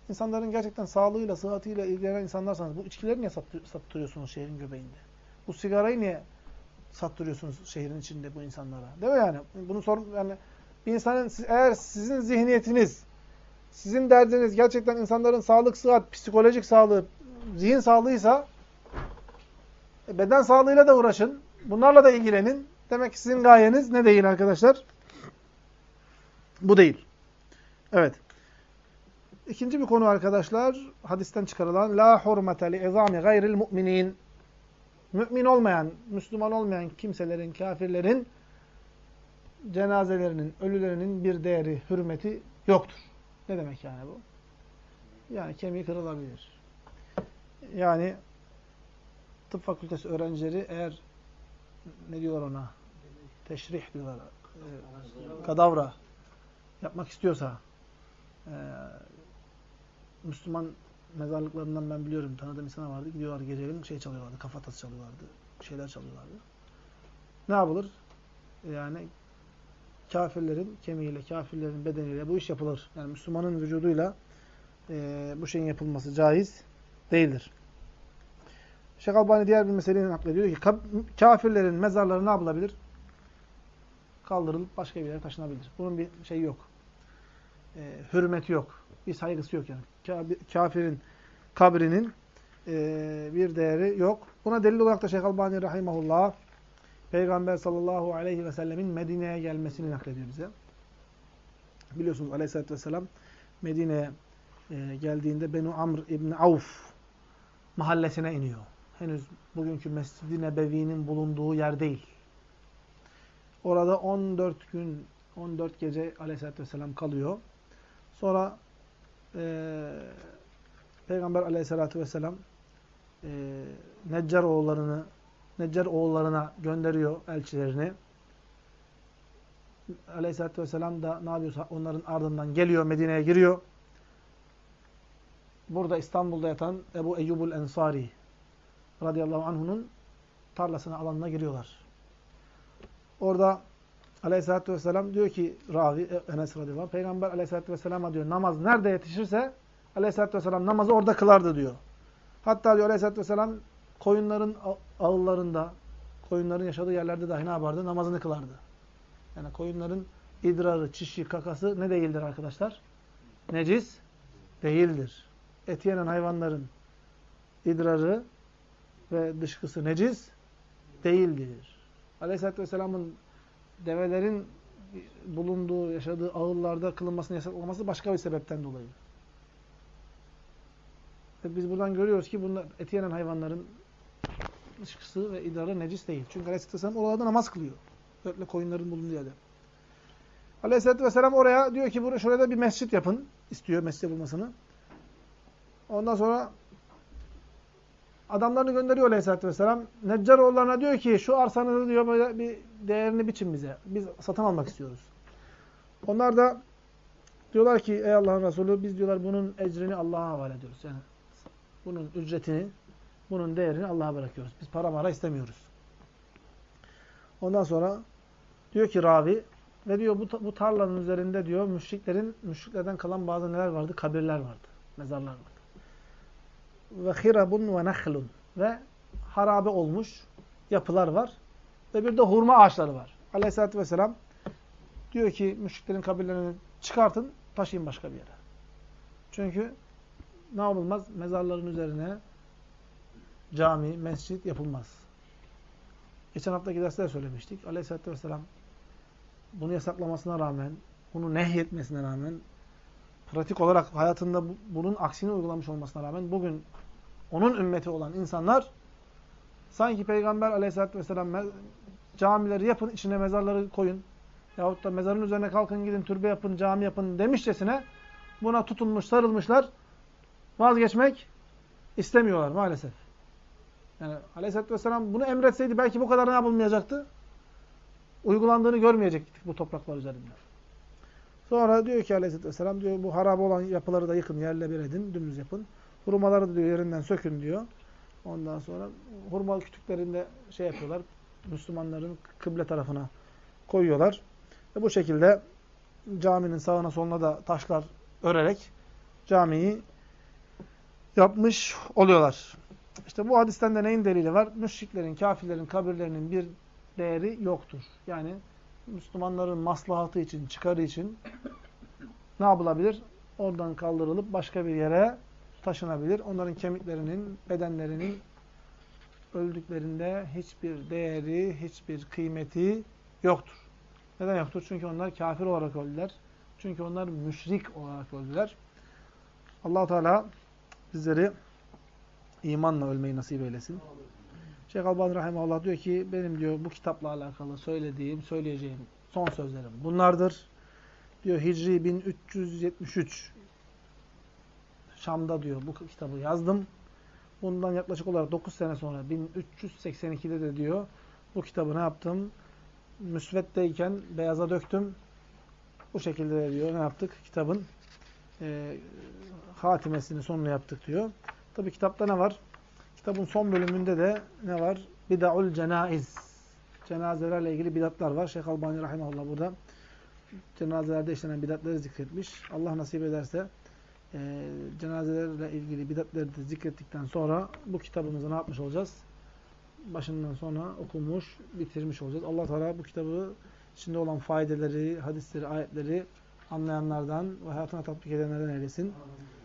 insanların gerçekten sağlığıyla, sıhhatiyle ilgilenen insanlarsanız bu içkileri niye sattırıyorsunuz şehrin göbeğinde? Bu sigarayı niye sattırıyorsunuz şehrin içinde bu insanlara? Değil mi yani? Bunu sor yani bir insanın eğer sizin zihniyetiniz, sizin derdiniz gerçekten insanların sağlık, sıhhat, psikolojik sağlığı, zihin sağlığıysa e, beden sağlığıyla da uğraşın. Bunlarla da ilgilenin. Demek ki sizin gayeniz ne değil arkadaşlar? Bu değil. Evet. İkinci bir konu arkadaşlar, hadisten çıkarılan la hurmete li izami gayril mu'minin. Mümin olmayan, Müslüman olmayan kimselerin, kafirlerin cenazelerinin, ölülerinin bir değeri, hürmeti yoktur. Ne demek yani bu? Yani kemiği kırılabilir. Yani tıp fakültesi öğrencileri eğer ne diyorlar ona? Teşrih diyorlar. E, kadavra yapmak istiyorsa e, Müslüman mezarlıklarından ben biliyorum. Tanıdığım insanlar vardı. Gidiyorlar gecenin şey çalıyorlardı. Kafatası çalıyorlardı. Şeyler çalıyorlardı. Ne yapılır? Yani kafirlerin kemiğiyle, kafirlerin bedeniyle bu iş yapılır. Yani Müslümanın vücuduyla e, bu şeyin yapılması caiz değildir. Şeyh Albani diğer bir meseleyi naklediyor ki kafirlerin mezarları ne yapılabilir? Kaldırılıp başka bir yere taşınabilir. Bunun bir şeyi yok. E, hürmeti yok. Bir saygısı yok yani. Kafirin kabrinin e, bir değeri yok. Buna delil olarak da Şeyh Albani rahimahullah Peygamber sallallahu aleyhi ve sellemin Medine'ye gelmesini naklediyor bize. Biliyorsunuz aleyhissalatü vesselam Medine'ye e, geldiğinde Benu Amr İbni Avf mahallesine iniyor. Henüz bugünkü Mescid-i Nebevi'nin bulunduğu yer değil. Orada 14 gün 14 gece aleyhissalatü vesselam kalıyor. Sonra e, Peygamber aleyhissalatü vesselam e, Neccar oğullarını Neccar oğullarına gönderiyor elçilerini. Aleyhisselatü Vesselam da ne yapıyorsa onların ardından geliyor, Medine'ye giriyor. Burada İstanbul'da yatan Ebu Eyyubul Ensari radıyallahu anh'unun tarlasına, alanına giriyorlar. Orada Aleyhisselatü Vesselam diyor ki ravi Enes radıyallahu anh, Peygamber Aleyhisselatü Vesselam'a diyor namaz nerede yetişirse Aleyhisselatü Vesselam namazı orada kılardı diyor. Hatta diyor Aleyhisselatü Vesselam koyunların ağıllarında, koyunların yaşadığı yerlerde dahi ne yapardı? Namazını kılardı. Yani koyunların idrarı, çişi, kakası ne değildir arkadaşlar? Necis değildir. Et yenen hayvanların idrarı ve dışkısı necis değildir. Aleyhisselatü Vesselam'ın develerin bulunduğu, yaşadığı ağıllarda kılınmasını yasaklaması başka bir sebepten dolayı. Biz buradan görüyoruz ki bunlar et yenen hayvanların dışkısı ve idrarı necis değil. Çünkü Aleyhisselatü Vesselam oralarda namaz kılıyor. Öyle koyunların bulunduğu yerde. Aleyhisselatü Vesselam oraya diyor ki buraya şurada bir mescit yapın. istiyor mescit yapılmasını. Ondan sonra adamlarını gönderiyor Aleyhisselatü Vesselam. Neccaroğullarına diyor ki şu arsanızı diyor böyle bir değerini biçin bize. Biz satın almak istiyoruz. Onlar da diyorlar ki ey Allah'ın Resulü biz diyorlar bunun ecrini Allah'a havale ediyoruz. Yani bunun ücretini, bunun değerini Allah'a bırakıyoruz. Biz para mara istemiyoruz. Ondan sonra diyor ki ravi ve diyor bu, bu tarlanın üzerinde diyor müşriklerin müşriklerden kalan bazı neler vardı? Kabirler vardı. Mezarlar vardı. Ve hirabun ve nahlun ve harabe olmuş yapılar var. Ve bir de hurma ağaçları var. Aleyhisselatü Vesselam diyor ki müşriklerin kabirlerini çıkartın, taşıyın başka bir yere. Çünkü ne yapılmaz? Mezarların üzerine cami, mescit yapılmaz. Geçen haftaki derste de söylemiştik. Aleyhisselatü Vesselam bunu yasaklamasına rağmen, bunu nehyetmesine rağmen, pratik olarak hayatında bunun aksini uygulamış olmasına rağmen bugün onun ümmeti olan insanlar sanki Peygamber Aleyhisselatü Vesselam camileri yapın, içine mezarları koyun yahut da mezarın üzerine kalkın gidin, türbe yapın, cami yapın demişçesine buna tutunmuş, sarılmışlar. Vazgeçmek istemiyorlar maalesef. Yani Aleyhisselatü Vesselam bunu emretseydi belki bu kadar ne yapılmayacaktı? Uygulandığını görmeyecektik bu topraklar üzerinde. Sonra diyor ki Aleyhisselatü Vesselam diyor bu harabe olan yapıları da yıkın, yerle bir edin, dümdüz yapın. Hurmaları da diyor yerinden sökün diyor. Ondan sonra hurma kütüklerinde şey yapıyorlar. Müslümanların kıble tarafına koyuyorlar. Ve bu şekilde caminin sağına soluna da taşlar örerek camiyi yapmış oluyorlar. İşte bu hadisten de neyin delili var? Müşriklerin, kafirlerin kabirlerinin bir değeri yoktur. Yani Müslümanların maslahatı için, çıkarı için ne yapılabilir? Oradan kaldırılıp başka bir yere taşınabilir. Onların kemiklerinin, bedenlerinin öldüklerinde hiçbir değeri, hiçbir kıymeti yoktur. Neden yoktur? Çünkü onlar kafir olarak öldüler. Çünkü onlar müşrik olarak öldüler. allah Teala bizleri imanla ölmeyi nasip eylesin. Şeyh Albani Rahimahullah diyor ki benim diyor bu kitapla alakalı söylediğim, söyleyeceğim son sözlerim bunlardır. Diyor Hicri 1373 Şam'da diyor bu kitabı yazdım. Bundan yaklaşık olarak 9 sene sonra 1382'de de diyor bu kitabı ne yaptım? Müsveddeyken beyaza döktüm. Bu şekilde de diyor ne yaptık? Kitabın e, hatimesini sonunu yaptık diyor. Tabi kitapta ne var? Kitabın son bölümünde de ne var? Bida'ul cenaiz. Cenazelerle ilgili bidatlar var. Şeyh Albani Rahimahullah burada cenazelerde işlenen bidatları zikretmiş. Allah nasip ederse e, cenazelerle ilgili bidatları da zikrettikten sonra bu kitabımızı ne yapmış olacağız? Başından sonra okunmuş, bitirmiş olacağız. Allah Teala bu kitabı içinde olan faydeleri, hadisleri, ayetleri anlayanlardan ve hayatına tatbik edenlerden eylesin. Subhanakallahumma